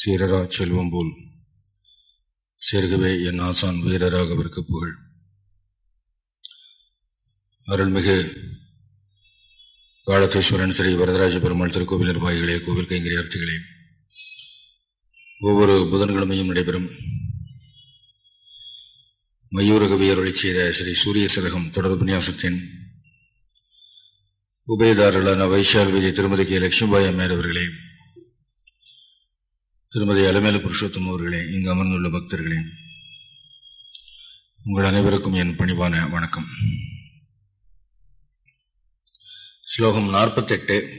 சீரரா செல்வம் போல். சேர்கவே என் ஆசான் வீரராக விற்க புகழ். அருள்மிகு காலத்தேஸ்வரன் ஸ்ரீ வரதராஜ பெருமாள் திருக்கோவில் நிர்வாகிகளே கோவில் கைங்கரியார்த்திகளே ஒவ்வொரு புதன்கிழமையும் நடைபெறும் மயூரகவியருளை செய்த ஸ்ரீ சூரிய சதகம் தொடர் உபன்யாசத்தின் உபயதாரர்களான வைஷால் விஜய் திருமதி கே. லட்சுமிபாய் அம்மையார் அவர்களே திருமதி அலமேலு புருஷோத்தம் அவர்களே இங்கு அமர்ந்துள்ள பக்தர்களே உங்கள் அனைவருக்கும் என் பணிவான வணக்கம். ஸ்லோகம் நாற்பத்தெட்டு.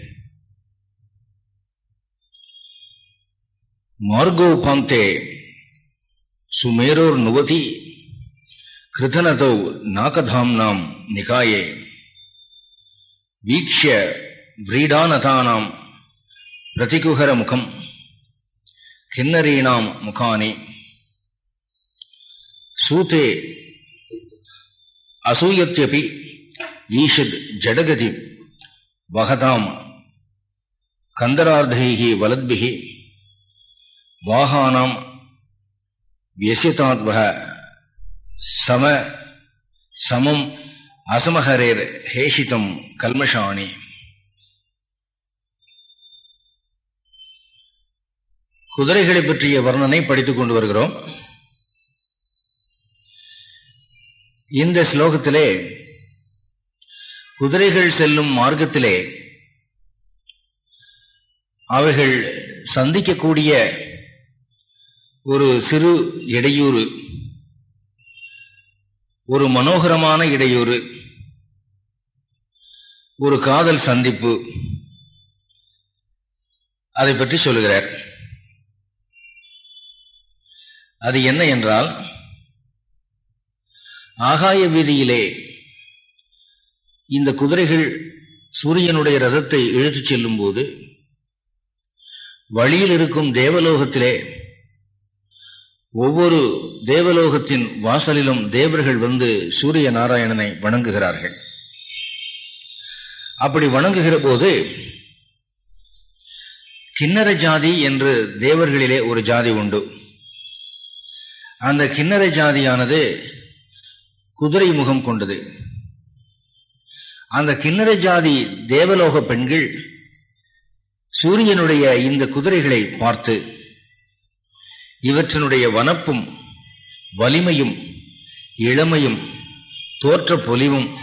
மார்கோபாந்தே சுமேரோர் நுவதி கிருதனதோ நாகதாம்னாம் நிகாயே வீக்ஷ விரீடானதானாம் பிரதிகுகர முகம் கிண்ணரீணாம் முகானி. சூத்தே அசூயத்தியபி ஈஷத் ஜடகதி வகதாம் கந்தரார்த்தைகி வலத்பிகி வாகானாம் வியசிதாத்வக சம சமம் அசமஹரேர் ஹேஷிதம் கல்மஷாணி. குதிரைகளை பற்றிய வர்ணனை படித்துக் கொண்டு வருகிறோம். இந்த ஸ்லோகத்திலே குதிரைகள் செல்லும் மார்க்கத்திலே அவைகள் சந்திக்கக்கூடிய ஒரு சிறு இடையூறு ஒரு மனோகரமான இடையூறு ஒரு காதல் சந்திப்பு அதை பற்றி சொல்லுகிறார். அது என்ன என்றால் ஆகாய வீதியிலே இந்த குதிரைகள் சூரியனுடைய ரதத்தை இழுத்துச் செல்லும் போது வழியில் இருக்கும் தேவலோகத்திலே ஒவ்வொரு தேவலோகத்தின் வாசலிலும் தேவர்கள் வந்து சூரிய நாராயணனை வணங்குகிறார்கள். அப்படி வணங்குகிற போது கிண்ணற ஜாதி என்று தேவர்களிலே ஒரு ஜாதி உண்டு. அந்த கிண்ணற ஜாதியானது குதிரை முகம் கொண்டது. அந்த கிண்ணற ஜாதி தேவலோக பெண்கள் சூரியனுடைய இந்த குதிரைகளை பார்த்து இவற்றினுடைய வனப்பும் வலிமையும் இளமையும் தோற்ற பொலிவும்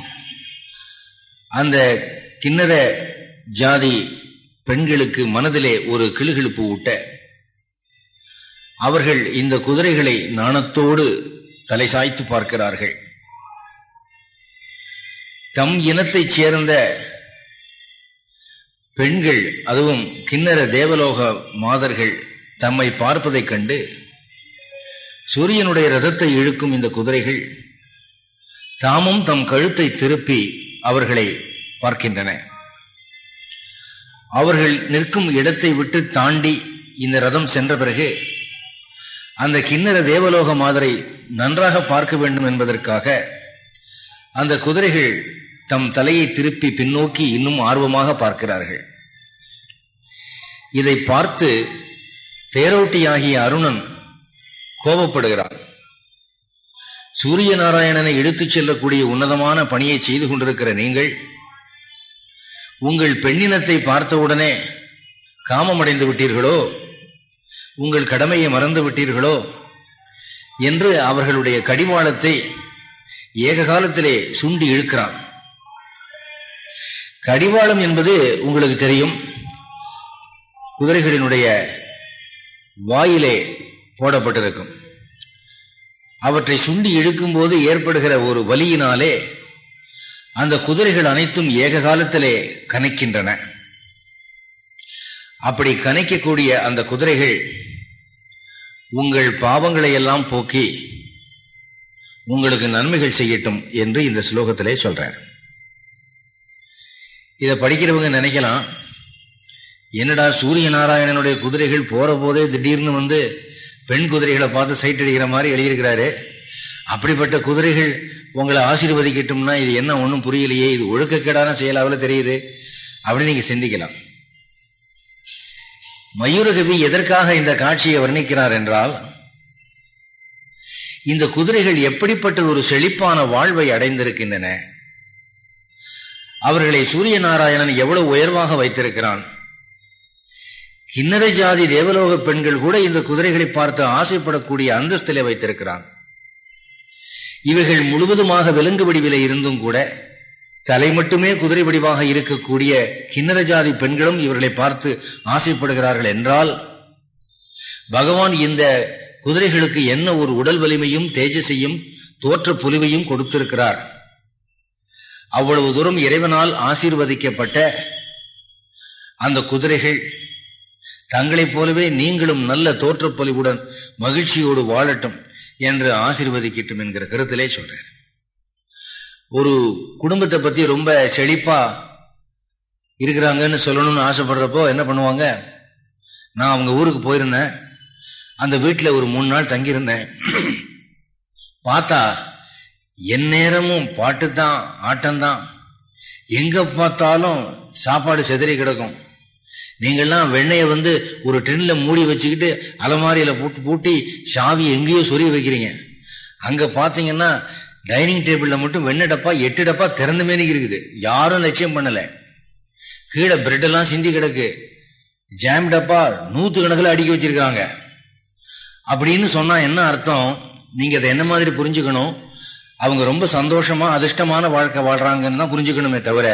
அந்த கிண்ணற ஜாதி பெண்களுக்கு மனதிலே ஒரு கிளுகிழுப்பு ஊட்ட அவர்கள் இந்த குதிரைகளை நாணத்தோடு தலை சாய்த்து பார்க்கிறார்கள். தம் இனத்தைச் சேர்ந்த பெண்கள் அதுவும் கிண்ணற தேவலோக மாதர்கள் தம்மை பார்ப்பதைக் கண்டு சூரியனுடைய ரதத்தை இழுக்கும் இந்த குதிரைகள் தாமும் தம் கழுத்தை திருப்பி அவர்களை பார்க்கின்றன. அவர்கள் நிற்கும் இடத்தை விட்டு தாண்டி இந்த ரதம் சென்ற பிறகு அந்த கிண்ணற தேவலோக மாதிரி நன்றாக பார்க்க வேண்டும் என்பதற்காக அந்த குதிரைகள் தம் தலையை திருப்பி பின்னோக்கி இன்னும் ஆர்வமாக பார்க்கிறார்கள். இதை பார்த்து தேரோட்டியாகிய அருணன் கோபப்படுகிறான். சூரிய நாராயணனை இழுத்துச் செல்லக்கூடிய உன்னதமான பணியை செய்து கொண்டிருக்கிற நீங்கள் உங்கள் பெண்ணினத்தை பார்த்தவுடனே காமமடைந்து விட்டீர்களோ? உங்கள் கடமையை மறந்து விட்டீர்களோ? என்று அவர்களுடைய கடிவாளத்தை ஏக காலத்திலே சுண்டி இழுக்கிறான். கடிவாளம் என்பது உங்களுக்கு தெரியும். குதிரைகளினுடைய வாயிலே போடப்பட்டிருக்கும். அவற்றை சுண்டி இழுக்கும் போது ஏற்படுகிற ஒரு வலியினாலே அந்த குதிரைகள் அனைத்தும் ஏக காலத்திலே கணக்கின்றன அப்படி கணிக்கக்கூடிய அந்த குதிரைகள் உங்கள் பாவங்களை எல்லாம் போக்கி உங்களுக்கு நன்மைகள் செய்யட்டும் என்று இந்த ஸ்லோகத்திலே சொல்றார். இதை படிக்கிறவங்க நினைக்கலாம் என்னடா சூரிய நாராயணனுடைய குதிரைகள் போற போதே திடீர்னு வந்து பெண் குதிரைகளை பார்த்து சைட் அடிக்கிற மாதிரி எழுதியிருக்கிறாரு. அப்படிப்பட்ட குதிரைகள் உங்களை ஆசீர்வதிக்கட்டும்னா இது என்ன ஒன்றும் புரியலையே இது ஒழுக்கக்கேடான செயலாவில் தெரியுது. அப்படின்னு நீங்க சிந்திக்கலாம். மயூரகவி எதற்காக இந்த காட்சியை வர்ணிக்கிறார் என்றால் இந்த குதிரைகள் எப்படிப்பட்ட ஒரு செழிப்பான வாழ்வை அடைந்திருக்கின்றன. அவர்களை சூரிய நாராயணன் எவ்வளவு உயர்வாக வைத்திருக்கிறான். கிண்ணற ஜாதி தேவலோக பெண்கள் கூட இந்த குதிரைகளை பார்த்து ஆசைப்படக்கூடிய அந்தஸ்திலே வைத்திருக்கிறான். இவைகள் முழுவதுமாக விலங்கு வடிவிலே இருந்தும் கூட தலை மட்டுமே குதிரை வடிவாக இருக்கக்கூடிய கிண்ணற ஜாதி பெண்களும் இவர்களை பார்த்து ஆசைப்படுகிறார்கள் என்றால் பகவான் இந்த குதிரைகளுக்கு என்ன ஒரு உடல் வலிமையும் தேஜஸையும் தோற்ற பொலிவையும் கொடுத்திருக்கிறார். அவ்வளவு தூரம் இறைவனால் ஆசீர்வதிக்கப்பட்ட அந்த குதிரைகள் தங்களைப் போலவே நீங்களும் நல்ல தோற்றப்பொலிவுடன் மகிழ்ச்சியோடு வாழட்டும் என்று ஆசீர்வதிக்கட்டும் என்கிற கருத்திலே சொல்றேன். ஒரு குடும்பத்தை பத்தி ரொம்ப செழிப்பா இருக்கிறாங்கன்னு சொல்லணும்னு ஆசைப்படுறப்போ என்ன பண்ணுவாங்க? நான் அவங்க ஊருக்கு போயிருந்தேன். அந்த வீட்டில் ஒரு மூணு நாள் தங்கியிருந்தேன். பார்த்தா என் நேரமும் பாட்டு தான் ஆட்டம்தான் எங்க பார்த்தாலும் சாப்பாடு செதறி கிடக்கும். நீங்கள்லாம் வெண்ணையை வந்து ஒரு டின்ல மூடி வச்சுக்கிட்டு அலமாரியில போட்டு பூட்டி சாவி எங்கேயோ சொறி வைக்கிறீங்க. அங்க பாத்தீங்கன்னா டைனிங் டேபிள்ல மட்டும் வெண்ணெய் டப்பா எட்டு டப்பா திறந்த மாரி இருக்குது. யாரும் லட்சியம் பண்ணல. கீழே பிரெட் எல்லாம் சிந்தி கிடக்கு. ஜாம் டப்பா நூத்து கணக்கில் அடுக்கி வச்சிருக்காங்க. அப்படின்னு சொன்னா என்ன அர்த்தம்? நீங்க அதை என்ன மாதிரி புரிஞ்சுக்கணும்? அவங்க ரொம்ப சந்தோஷமா அதிர்ஷ்டமான வாழ்க்கை வாழ்றாங்கன்னு தான் புரிஞ்சுக்கணுமே தவிர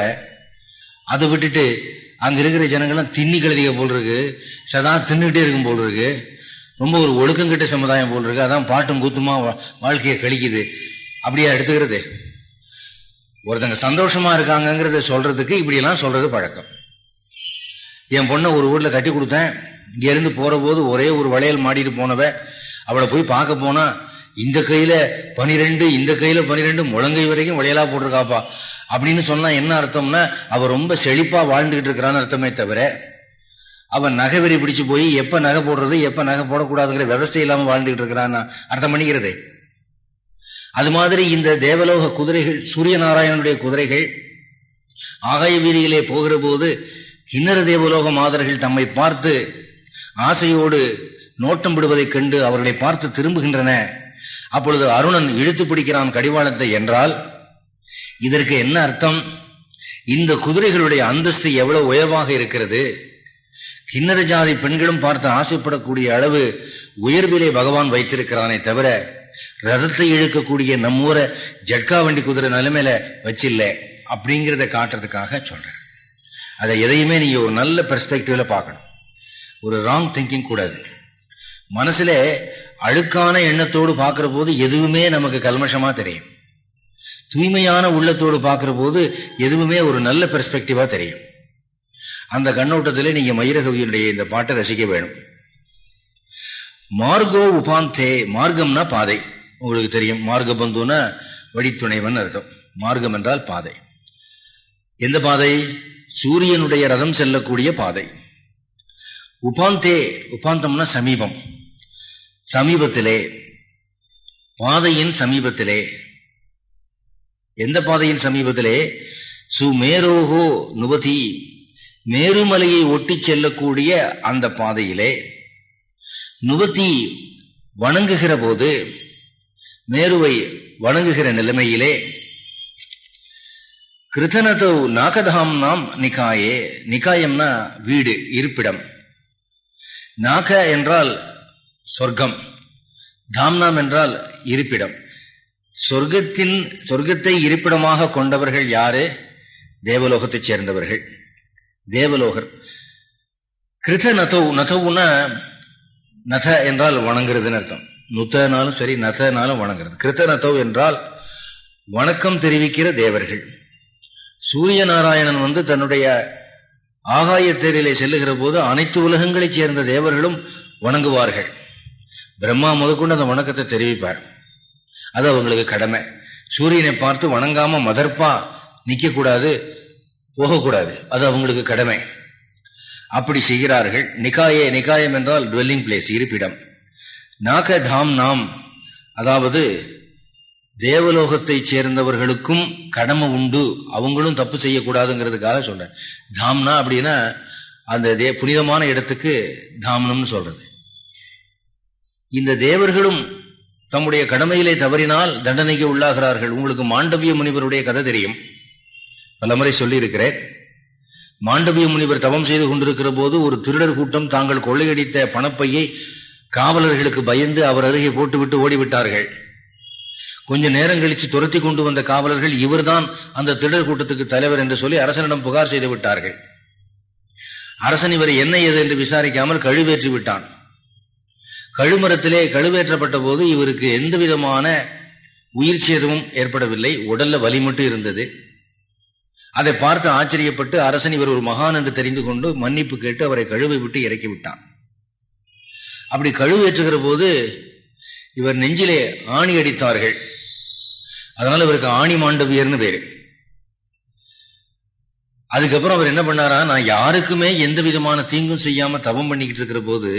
அதை விட்டுட்டு அங்க இருக்கிற ஜனங்கள்லாம் தின்னி கழுதிய போல் இருக்கு. சதா தின்னுகிட்டே இருக்கும் போல் இருக்கு. ரொம்ப ஒரு ஒழுக்கங்கிட்ட சமுதாயம் போல் இருக்கு. அதான் பாட்டும் கூத்துமா வாழ்க்கையை கழிக்குது. அப்படியா எடுத்துக்கிறது? ஒருத்தங்க சந்தோஷமா இருக்காங்கிறத சொல்றதுக்கு இப்படியெல்லாம் சொல்றது பழக்கம். என் பொண்ணை ஒரு ஊர்ல கட்டி கொடுத்தேன். இங்கேருந்து போற போது ஒரே ஒரு வளையல் மாடிட்டு போனவ அவளை போய் பார்க்க போனா இந்த கையில பனிரெண்டு இந்த கையில பனிரெண்டு முழங்கை வரைக்கும் வளையலா போட்டிருக்காப்பா அப்படின்னு சொன்னா என்ன அர்த்தம்னா அவ ரொம்ப செழிப்பா வாழ்ந்துகிட்டு இருக்கிறான்னு அர்த்தமே தவிர அவன் நகை வெறி பிடிச்சு போய் எப்ப நகை போடுறது எப்ப நகை போடக்கூடாதுங்கிற விவசாயம் இல்லாம வாழ்ந்துகிட்டு இருக்கிறான்னு அர்த்தம் பண்ணிக்கிறது. அது மாதிரி இந்த தேவலோக குதிரைகள் சூரிய நாராயணனுடைய குதிரைகள் ஆகாய வீதியிலே போகிற போது கிண்ணற தேவலோக மாதர்கள் தம்மை பார்த்து ஆசையோடு நோட்டம் விடுவதைக் கண்டு அவர்களை பார்த்து திரும்புகின்றன. அப்பொழுது அருணன் இழுத்து பிடிக்கிறான் கடிவாளத்தை என்றால் இதற்கு என்ன அர்த்தம்? இந்த குதிரைகளுடைய அந்தஸ்து எவ்வளவு உயர்வாக இருக்கிறது? கிண்ணற ஜாதி பெண்களும் பார்த்து ஆசைப்படக்கூடிய அளவு உயர்விலே பகவான் வைத்திருக்கிறானே தவிர ரதத்தை இழுக்கக்கூடிய நம்ம ஊரை ஜட்கா வண்டி குதிரை நிலைமையில வச்சில்ல அப்படிங்கிறத காட்டுறதுக்காக சொல்றேன். அதை எதையுமே நீங்க ஒரு நல்ல பெர்ஸ்பெக்டிவ்ல பார்க்கணும். ஒரு ராங் திங்கிங் கூடாது. மனசுல அழுக்கான எண்ணத்தோடு பார்க்கிற போது எதுவுமே நமக்கு கல்மஷமா தெரியும். தூய்மையான உள்ளத்தோடு பார்க்கிற போது எதுவுமே ஒரு நல்ல பெர்ஸ்பெக்டிவா தெரியும். அந்த கண்ணோட்டத்தில் நீங்க மயிரகவியனுடைய இந்த பாட்டை ரசிக்க வேணும். மார்கோ உபாந்தே மார்க்கம்னா பாதை. உங்களுக்கு தெரியும் மார்க்க பந்துனா வழித்துணைவன் அர்த்தம். மார்க்கம் என்றால் பாதை. எந்த பாதை? சூரியனுடைய ரதம் செல்லக்கூடிய பாதை. உபாந்தே உபாந்தம்னா சமீபம். சமீபத்திலே பாதையின் சமீபத்திலே. எந்த பாதையின் சமீபத்திலே? சுமேரோகோ நுபதி மேருமலையை ஒட்டி செல்லக்கூடிய அந்த பாதையிலே. நுவத்தி வணங்குகிற போது மேருவை வணங்குகிற நிலைமையிலே கிருதனதோ நாகதாம் நாம் நிகாயே நிகாயம்னா வீடு இருப்பிடம். நாக என்றால் சொர்க்கம் தாம்னாம் என்றால் இருப்பிடம். சொர்க்கத்தின் சொர்க்கத்தை இருப்பிடமாக கொண்டவர்கள் யாரு? தேவலோகத்தைச் சேர்ந்தவர்கள். தேவலோகர். கிருத நதோ நதவுன்னா நத என்றால் வணங்குறதுன்னு அர்த்தம். நுத்தனாலும் சரி நதனாலும் வணங்குறது. கிருத்த நதோ என்றால் வணக்கம் தெரிவிக்கிற தேவர்கள். சூரிய நாராயணன் வந்து தன்னுடைய ஆகாய தேரிலே செல்லுகிற போது அனைத்து உலகங்களைச் சேர்ந்த தேவர்களும் வணங்குவார்கள். பிரம்மா முதற்கொண்டு அந்த வணக்கத்தை தெரிவிப்பார். அது அவங்களுக்கு கடமை. சூரியனை பார்த்து வணங்காம மதர்ப்பா நிற்கக்கூடாது போகக்கூடாது. அது அவங்களுக்கு கடமை. அப்படி செய்கிறார்கள். நிகாயே நிகாயம் என்றால் டுவெல்லிங் பிளேஸ் இருப்பிடம். நாக தாம் நாம் அதாவது தேவலோகத்தை சேர்ந்தவர்களுக்கும் கடமை உண்டு அவங்களும் தப்பு செய்யக்கூடாதுங்கிறதுக்காக சொல்றேன். தாம்னா அப்படின்னா அந்த தே புனிதமான இடத்துக்கு தாம்னம்னு சொல்றது. இந்த தேவர்களும் தம்முடைய கடமையிலே தவறினால் தண்டனைக்கு உள்ளாகிறார்கள். உங்களுக்கு மாண்டவிய முனிவருடைய கதை தெரியும். பலமுறை சொல்லியிருக்கிறேன். மாண்டவிய முனிவர் தவம் செய்து கொண்டிருக்கிற போது ஒரு திருடர் கூட்டம் தாங்கள் கொள்ளையடித்த பணப்பையை காவலர்களுக்கு பயந்து அவர் அருகே போட்டுவிட்டு ஓடிவிட்டார்கள். கொஞ்ச நேரம் கழிச்சு துரத்தி கொண்டு வந்த காவலர்கள் இவர்தான் அந்த திருடர் கூட்டத்துக்கு தலைவர் என்று சொல்லி அரசனிடம் புகார் செய்து விட்டார்கள். அரசன் இவர் என்ன ஏது என்று விசாரிக்காமல் கழுவேற்றி விட்டான். கழுமரத்திலே கழுவேற்றப்பட்ட போது இவருக்கு எந்த விதமான உயிர் சேதமும் ஏற்படவில்லை. உடல்ல வலி மட்டும் இருந்தது. அதை பார்த்து ஆச்சரியப்பட்டு அரசன் இவர் ஒரு மகான் என்று தெரிந்து கொண்டு மன்னிப்பு கேட்டு அவரை கழுவை விட்டு இறக்கி விட்டான். அப்படி கழுவேற்றுகிற போது இவர் நெஞ்சிலே ஆணி அடித்தார்கள். அதனால இவருக்கு ஆணி மாண்டவியர்னு பேரு. அதுக்கப்புறம் அவர் என்ன பண்ணாரா நான் யாருக்குமே எந்த விதமான தீங்கும் செய்யாம தவம் பண்ணிக்கிட்டு இருக்கிற போது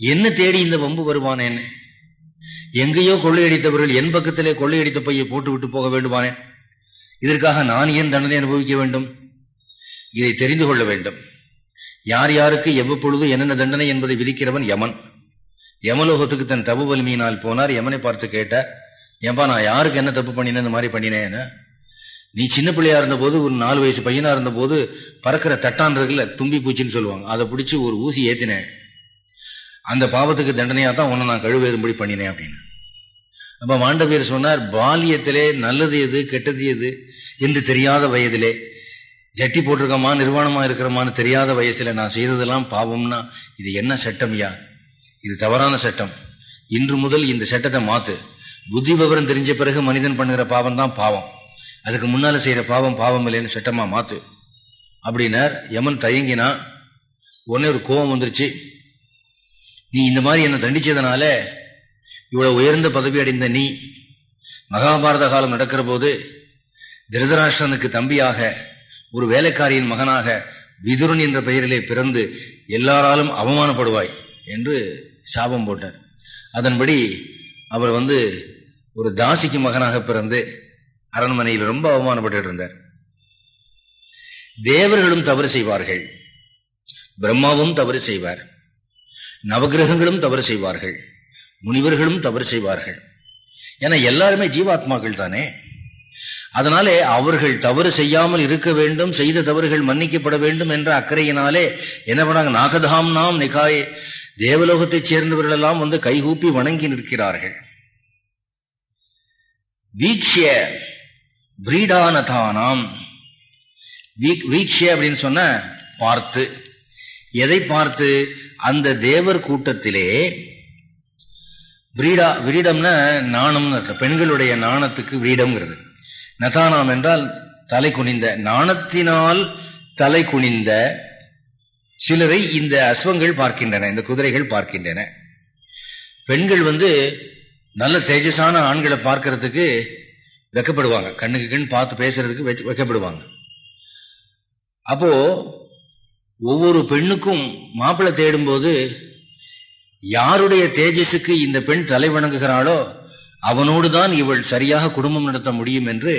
என்ன தேடி இந்த வம்பு வருவானேன்னு? எங்கேயோ கொள்ளையடித்தவர்கள் என் பக்கத்திலே கொள்ளையடித்த பையை போட்டு விட்டு போக வேண்டுமானேன்? இதற்காக நான் ஏன் தண்டனை அனுபவிக்க வேண்டும்? இதை தெரிந்து கொள்ள வேண்டும். யார் யாருக்கு எவ்வப்பொழுது என்னென்ன தண்டனை என்பதை விதிக்கிறவன் யமன். யமலோகத்துக்கு தன் தப்பு வலிமையினால் போனார். யமனை பார்த்து கேட்டார் ஏன்பா நான் யாருக்கு என்ன தப்பு பண்ணினேன் இந்த மாதிரி பண்ணினேன்னு? நீ சின்ன பிள்ளையா இருந்தபோது ஒரு நாலு வயசு பையனா இருந்தபோது பறக்கிற தட்டான் இருக்குல்ல தும்பி பூச்சின்னு சொல்லுவாங்க. அதை பிடிச்சி ஒரு ஊசி ஏத்தினேன். அந்த பாவத்துக்கு தண்டனையா தான் உன்னை நான் கழுவேறும்படி பண்ணினேன் அப்படின்னு. அப்ப மாண்டவியர் சொன்னார் பாலியத்திலே நல்லது எது கெட்டது எது? என்று தெரியாத வயதிலே ஜட்டி போட்டிருக்கமா நிர்வாணமா இருக்கிறமான்னு தெரியாத வயசுல நான் செய்ததெல்லாம் பாவம்னா இது என்ன சட்டம்யா இது தவறான சட்டம். இன்று முதல் இந்த சட்டத்தை மாத்து. புத்தி விவரம் தெரிஞ்ச பிறகு மனிதன் பண்ணுகிற பாவம் தான் பாவம். அதுக்கு முன்னால செய்யற பாவம் பாவம் இல்லைன்னு சட்டமா மாத்து. அப்படின்னார் யமன் தயங்கினா உடனே ஒரு கோபம் வந்துருச்சு. நீ இந்த மாதிரி என்னை தண்டிச்சதுனால இவ்வளவு உயர்ந்த பதவி அடைந்த நீ மகாபாரத காலம் நடக்கிற போது திருதராஷ்டிரனுக்கு தம்பியாக ஒரு வேலைக்காரியின் மகனாக விதுரன் என்ற பெயரிலே பிறந்து எல்லாராலும் அவமானப்படுவாய் என்று சாபம் போட்டார். அதன்படி அவர் வந்து ஒரு தாசிக்கு மகனாக பிறந்து அரண்மனையில் ரொம்ப அவமானப்பட்டு இருந்தார். தேவர்களும் தவறு செய்வார்கள். பிரம்மாவும் தவறு செய்வார். நவகிரகங்களும் தவறு செய்வார்கள். முனிவர்களும் தவறு செய்வார்கள். ஏன்னா எல்லாருமே ஜீவாத்மாக்கள் தானே அதனாலே அவர்கள் தவறு செய்யாமல் இருக்க வேண்டும் செய்த தவறுகள் மன்னிக்கப்பட வேண்டும் என்ற அக்கறையினாலே என்ன பண்ணாங்க? நாகதாம் நாம் நிகாய் தேவலோகத்தைச் சேர்ந்தவர்கள் எல்லாம் வந்து கைகூப்பி வணங்கி நிற்கிறார்கள். வீக்ஷிய பிரீடானதானாம் வீக்ஷிய அப்படின்னு சொன்ன பார்த்து எதை பார்த்து? அந்த தேவர் கூட்டத்திலே பிரீடா விரீடம்னா நாணம்னு இருக்கு பெண்களுடைய நாணத்துக்கு விரீடம்ங்கிறது. நதானாம் என்றால் தலை குனிந்த நாணத்தினால் தலை குனிந்த சிலரை இந்த அஸ்வங்கள் பார்க்கின்றன இந்த குதிரைகள் பார்க்கின்றன. பெண்கள் வந்து நல்ல தேஜஸான ஆண்களை பார்க்கறதுக்கு வெக்கப்படுவாங்க. கண்ணுக்கு கண் பார்த்து பேசுறதுக்கு வெக்கப்படுவாங்க. அப்போ ஒவ்வொரு பெண்ணுக்கும் மாப்பிள்ளை தேடும்போது யாருடைய தேஜஸுக்கு இந்த பெண் தலை வணங்குகிறாளோ அவனோடு தான் இவள் சரியாக குடும்பம் நடத்த முடியும் என்று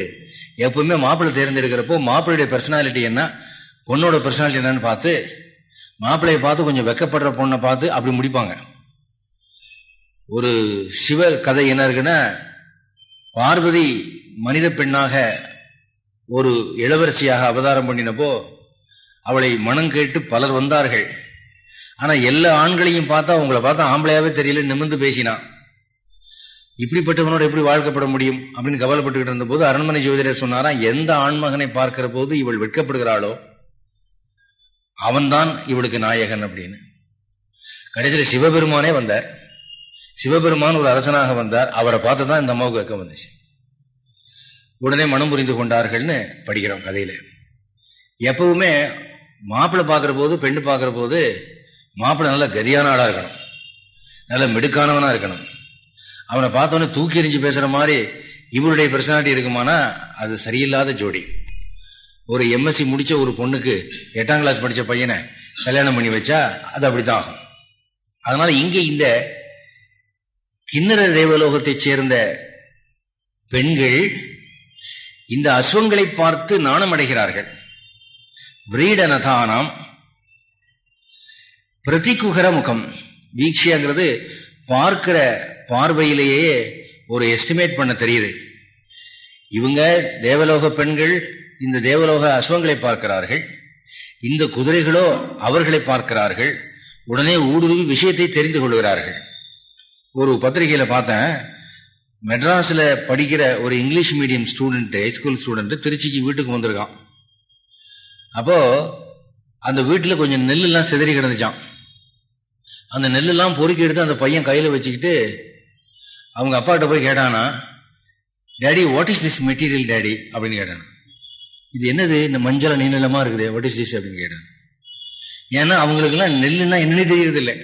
எப்பவுமே மாப்பிள்ளை தேர்ந்தெடுக்கிறப்போ மாப்பிள்ளையுடைய பர்சனாலிட்டி என்ன? பொண்ணோட பர்சனாலிட்டி என்னன்னு பார்த்து மாப்பிள்ளையை பார்த்து கொஞ்சம் வெக்கப்படுற பொண்ணை பார்த்து அப்படி முடிப்பாங்க. ஒரு சிவ கதை என்ன இருக்குன்னா பார்வதி மனித பெண்ணாக ஒரு இளவரசியாக அவதாரம் பண்ணினப்போ அவளை மனம் கேட்டு பலர் வந்தார்கள். ஆனா எல்லா ஆண்களையும் பார்த்தா அவங்கள பார்த்தா ஆம்பளையாவே தெரியல நிமிர்ந்து பேசினான் இப்படிப்பட்டவனோட எப்படி வாழ்க்கப்பட முடியும் அப்படின்னு கவலைப்பட்டுக்கிட்டு இருந்த போது அரண்மனை ஜோதிடர் சொன்னாரா எந்த ஆண்மகனை பார்க்கிற போது இவள் வெட்கப்படுகிறாளோ அவன்தான் இவளுக்கு நாயகன் அப்படின்னு. கடைசியில் சிவபெருமானே வந்தார். சிவபெருமான் ஒரு அரசனாக வந்தார். அவரை பார்த்து தான் இந்த அம்மாவுக்கு வெக்கம் வந்துச்சு. உடனே மனம் புரிந்து கொண்டார்கள்னு படிக்கிறோம் கதையில. எப்பவுமே மாப்பிள்ளை பார்க்கிற போது பெண்ணு பார்க்கிற போது மாப்பிள்ளை நல்ல கதியான ஆளா இருக்கணும். நல்ல மிடுக்கானவனா இருக்கணும். அவனை பார்த்தோன்னே தூக்கி எறிஞ்சு பேசுற மாதிரி இவருடைய பர்சனாலிட்டி இருக்குமானா அது சரியில்லாத ஜோடி. ஒரு எம்எஸ்சி முடிச்ச ஒரு பொண்ணுக்கு எட்டாம் கிளாஸ் படிச்ச பையனை கல்யாணம் பண்ணி வச்சா அது அப்படித்தான் ஆகும். அதனால இங்க இந்த கிண்ணற தேவலோகத்தை சேர்ந்த பெண்கள் இந்த அஸ்வங்களை பார்த்து நாணம் அடைகிறார்கள். பிரீடனதானாம் பிரதிகுகர முகம். வீக்ஷியாங்கிறது பார்க்கிற பார்வையிலேயே ஒரு எஸ்டிமேட் பண்ண தெரியுது. இவங்க தேவலோக பெண்கள் இந்த தேவலோக அசுவங்களை பார்க்கிறார்கள். இந்த குதிரைகளோ அவர்களை பார்க்கிறார்கள். உடனே ஊடுருவி விஷயத்தை தெரிந்து கொள்கிறார்கள். ஒரு பத்திரிகையில பார்த்தேன். மெட்ராஸ்ல படிக்கிற ஒரு English medium student high school student திருச்சிக்கு வீட்டுக்கு வந்திருக்கான். அப்போ அந்த வீட்டில் கொஞ்சம் நெல்லெல்லாம் சிதறி கிடந்துச்சான் அந்த நெல்லெல்லாம் பொறுக்கி எடுத்து அந்த பையன் கையில் வச்சுக்கிட்டு அவங்க அப்பாட்ட போய் கேட்டானா daddy what is this material daddy அப்படின்னு கேட்டானா. இது என்னது? இந்த மஞ்சள் நீநிலமா இருக்குது வாட் இஸ் திஸ் அப்படின்னு கேட்டான். ஏன்னா அவங்களுக்குலாம் நெல்லுன்னா என்னன்னே தெரியறது இல்லை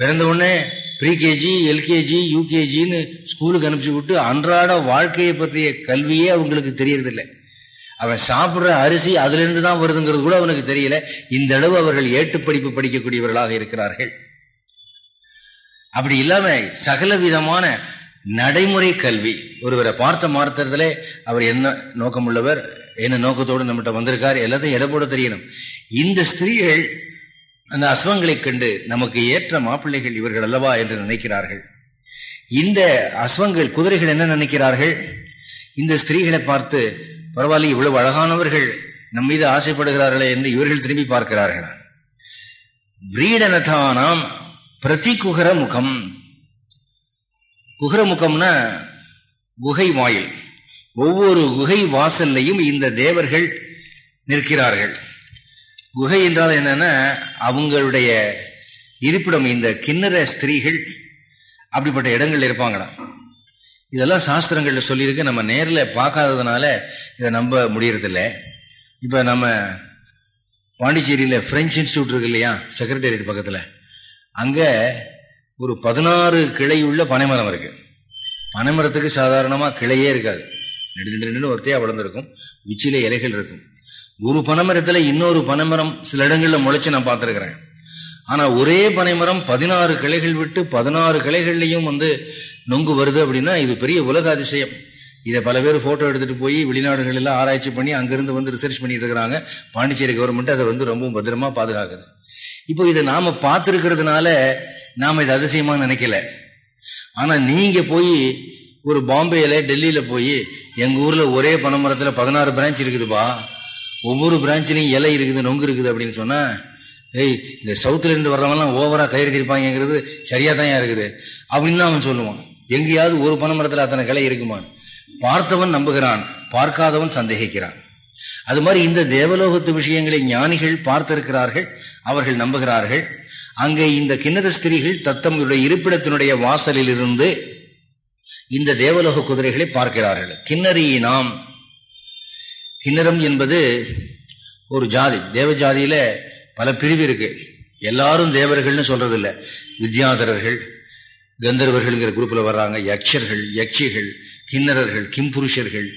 பிறந்த உடனே ப்ரீகேஜி எல்கேஜி யூகேஜின்னு ஸ்கூலுக்கு அனுப்பிச்சு விட்டு அன்றாட வாழ்க்கையை பற்றிய கல்வியே அவங்களுக்கு தெரியறதில்லை. அவன் சாப்பிட்ற அரிசி அதுலேருந்து தான் வருதுங்கிறது கூட அவனுக்கு தெரியல. இந்த அளவு அவர்கள் ஏட்டு படிப்பு படிக்கக்கூடியவர்களாக இருக்கிறார்கள். அப்படி இல்லாம சகல விதமான நடைமுறை கல்வி. ஒருவரை பார்த்த மாறுறதுல அவர் என்ன நோக்கம் உள்ளவர் என்ன நோக்கத்தோடு நம்மகிட்ட வந்திருக்கார் எல்லாத்தையும் இடப்போட தெரியணும். இந்த ஸ்திரீகள் அந்த அஸ்வங்களை கண்டு நமக்கு ஏற்ற மாப்பிள்ளைகள் இவர்கள் அல்லவா என்று நினைக்கிறார்கள். இந்த அஸ்வங்கள் குதிரைகள் என்ன நினைக்கிறார்கள்? இந்த ஸ்திரீகளை பார்த்து பரவாயில்ல இவ்வளவு அழகானவர்கள் நம் மீது ஆசைப்படுகிறார்களே என்று இவர்கள் திரும்பி பார்க்கிறார்கள். பிரீடனதானாம் பிரதி குகர முகம் குகரமுகம்னா குகை வாயில். ஒவ்வொரு குகை வாசல்லையும் இந்த தேவர்கள் நிற்கிறார்கள். குகை என்றால் என்னன்னா அவங்களுடைய இருப்பிடம் இந்த கிண்ணற ஸ்திரீகள் அப்படிப்பட்ட இடங்கள் இருப்பாங்களாம். இதெல்லாம் சாஸ்திரங்கள்ல சொல்லியிருக்கு. நம்ம நேரில் பார்க்காததுனால இதை நம்ப முடியறதில்ல. இப்போ நம்ம பாண்டிச்சேரியில் ஃப்ரெஞ்ச் இன்ஸ்டியூட் இருக்கு இல்லையா? செக்ரட்டேரியட் பக்கத்தில். அங்கே ஒரு பதினாறு கிளை உள்ள பனைமரம் இருக்கு. பனைமரத்துக்கு சாதாரணமாக கிளையே இருக்காது. நெடு நெடு நெடு ஒத்தையாக வளர்ந்துருக்கும். உச்சியில இலைகள் இருக்கும். ஒரு பனைமரத்தில் இன்னொரு பனைமரம் சில இடங்களில் முளைச்சு நான் பார்த்துருக்கிறேன். ஆனா ஒரே பனைமரம் பதினாறு கிளைகள் விட்டு பதினாறு கிளைகள்லையும் வந்து நொங்கு வருது அப்படின்னா இது பெரிய உலக அதிசயம் இதை பல பேர் போட்டோ எடுத்துட்டு போய் வெளிநாடுகளெல்லாம் ஆராய்ச்சி பண்ணி அங்கிருந்து வந்து ரிசர்ச் பண்ணிட்டு இருக்கிறாங்க. பாண்டிச்சேரி கவர்மெண்ட் அதை வந்து ரொம்ப பத்திரமா பாதுகாக்குது. இப்போ இதை நாம பார்த்துருக்கிறதுனால நாம இது அதிசயமா நினைக்கல. ஆனா நீங்க போய் ஒரு பாம்பேல டெல்லியில போய் எங்க ஊர்ல ஒரே பனைமரத்துல பதினாறு பிரான்ச் இருக்குதுப்பா. ஒவ்வொரு பிரான்ச்லயும் இலை இருக்குது நொங்கு இருக்குது அப்படின்னு சொன்னா ஏய் இந்த சவுத்துல இருந்து வர்றவங்கலாம் ஓவரா கயிறுத்திருப்பாங்கிறது சரியா தான் இருக்குது. அப்படின்னு அவன் சொல்லுவான். எங்கேயாவது ஒரு பனைமரத்துல அத்தனை கிளை இருக்குமான் பார்த்தவன் நம்புகிறான் பார்க்காதவன் சந்தேகிக்கிறான். அது மாதிரி இந்த தேவலோகத்து விஷயங்களை ஞானிகள் பார்த்திருக்கிறார்கள் அவர்கள் நம்புகிறார்கள். அங்கே இந்த கிண்ணற ஸ்திரீகள் தத்தமுடைய இருப்பிடத்தினுடைய வாசலில் இருந்து இந்த தேவலோக குதிரைகளை பார்க்கிறார்கள். கிண்ணறி நாம் கிண்ணறம் என்பது ஒரு ஜாதி. தேவ ஜாதியில பல பிரிவு இருக்கு. எல்லாரும் தேவர்கள்னு சொல்றது இல்ல வித்யாதரர்கள் கந்தர்வர்கள்ங்கிற குரூப்ல வர்றாங்க. யக்ஷர்கள் யக்ஷிகள் கிண்ணறர்கள் கிம்புருஷர்கள்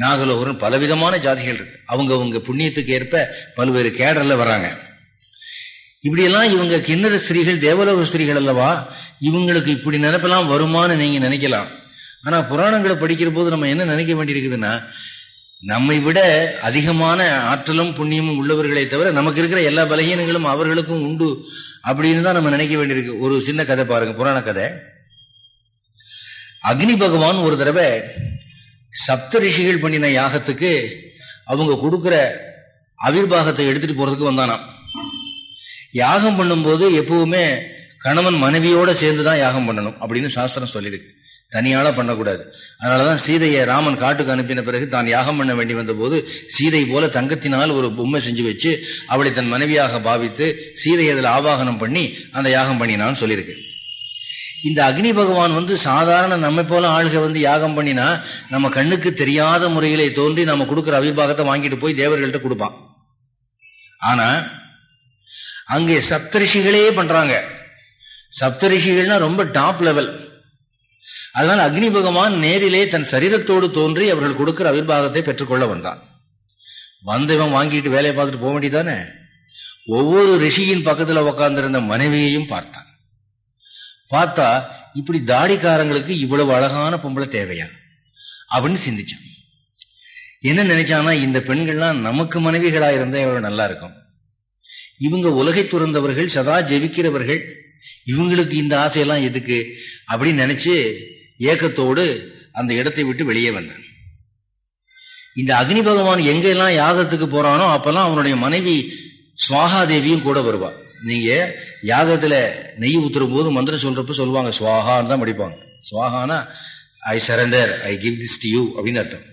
நாகலோகரம் பலவிதமான ஜாதிகள் இருக்கு. அவங்க அவங்க புண்ணியத்துக்கு ஏற்ப பல்வேறு கேடரில் வராங்க. இப்படியெல்லாம் இவங்க கிண்ணற ஸ்திரீகள் தேவலோக ஸ்திரீகள் அல்லவா? இவங்களுக்கு இப்படி நினைப்பெல்லாம் வருமானு நீங்க நினைக்கலாம். ஆனா புராணங்களை படிக்கிற போது நம்ம என்ன நினைக்க வேண்டியிருக்குதுன்னா நம்மை விட அதிகமான ஆற்றலும் புண்ணியமும் உள்ளவர்களை தவிர நமக்கு இருக்கிற எல்லா பலகீனங்களும் அவர்களுக்கும் உண்டு அப்படின்னு தான் நம்ம நினைக்க வேண்டியிருக்கு. ஒரு சின்ன கதை பாருங்க புராண கதை. அக்னி பகவான் ஒரு தடவை சப்த ரிஷிகள் பண்ணின யாகத்துக்கு அவங்க கொடுக்குற அவிர்வாகத்தை எடுத்துட்டு போறதுக்கு வந்தானாம். யாகம் பண்ணும்போது எப்பவுமே கணவன் மனைவியோட சேர்ந்து தான் யாகம் பண்ணணும் அப்படின்னு சாஸ்திரம் சொல்லியிருக்கு. தனியால பண்ணக்கூடாது. அதனாலதான் சீதையை ராமன் காட்டுக்கு அனுப்பின பிறகு தான் யாகம் பண்ண வேண்டி வந்த போது சீதை போல தங்கத்தினால் ஒரு பொம்மை செஞ்சு வச்சு அவளை தன் மனைவியாக பாவித்து சீதை அதில் ஆவாகனம் பண்ணி அந்த யாகம் பண்ணினான்னு சொல்லியிருக்கு. இந்த அக்னி பகவான் வந்து சாதாரண நம்மை போல ஆளுக வந்து யாகம் பண்ணினா நம்ம கண்ணுக்கு தெரியாத முறையிலே தோன்றி நம்ம கொடுக்குற அபிபாகத்தை வாங்கிட்டு போய் தேவர்கள்ட்ட கொடுப்பான். ஆனா அங்கே சப்தரிஷிகளே பண்றாங்க. சப்தரிஷிகள்னா ரொம்ப டாப் லெவல் அதனால் அக்னி பகவான் நேரிலே தன் சரீரத்தோடு தோன்றி அவர்கள் கொடுக்கிற அபிர்வாகத்தை பெற்றுக்கொள்ள வந்தான். வந்தவன் வாங்கிட்டு வேலையை பார்த்துட்டு போக வேண்டியதானே ஒவ்வொரு ரிஷியின் பக்கத்துல உட்கார்ந்திருந்த மனைவியையும் பார்த்தான். பார்த்தா இப்படி தாடிக்காரங்களுக்கு இவ்வளவு அழகான பொம்பளை தேவையா? அப்படின்னு சிந்திச்சான். என்ன நினைச்சானா இந்த பெண்கள்லாம் நமக்கு மனைவிகளா இருந்தா எவ்வளவு நல்லா இருக்கும். இவங்க உலகை துறந்தவர்கள் சதா ஜெபிக்கிறவர்கள் இவங்களுக்கு இந்த ஆசையெல்லாம் எதுக்கு? அப்படின்னு நினைச்சு ஏக்கத்தோடு அந்த இடத்தை விட்டு வெளியே வந்தான். இந்த அக்னி பகவான் எங்கெல்லாம் யாகத்துக்கு போறானோ அப்பெல்லாம் அவனுடைய மனைவி சுவாகாதேவியும் கூட வருவாள் நீங்க யாகத்துல நெய் ஊத்துற போது மந்திரம் சொல்றப்ப சொல்லுவாங்க சுவாகான்னு தான் படிப்பாங்க. சுவாகானா I surrender I give this to you அப்படின்னு அர்த்தம்.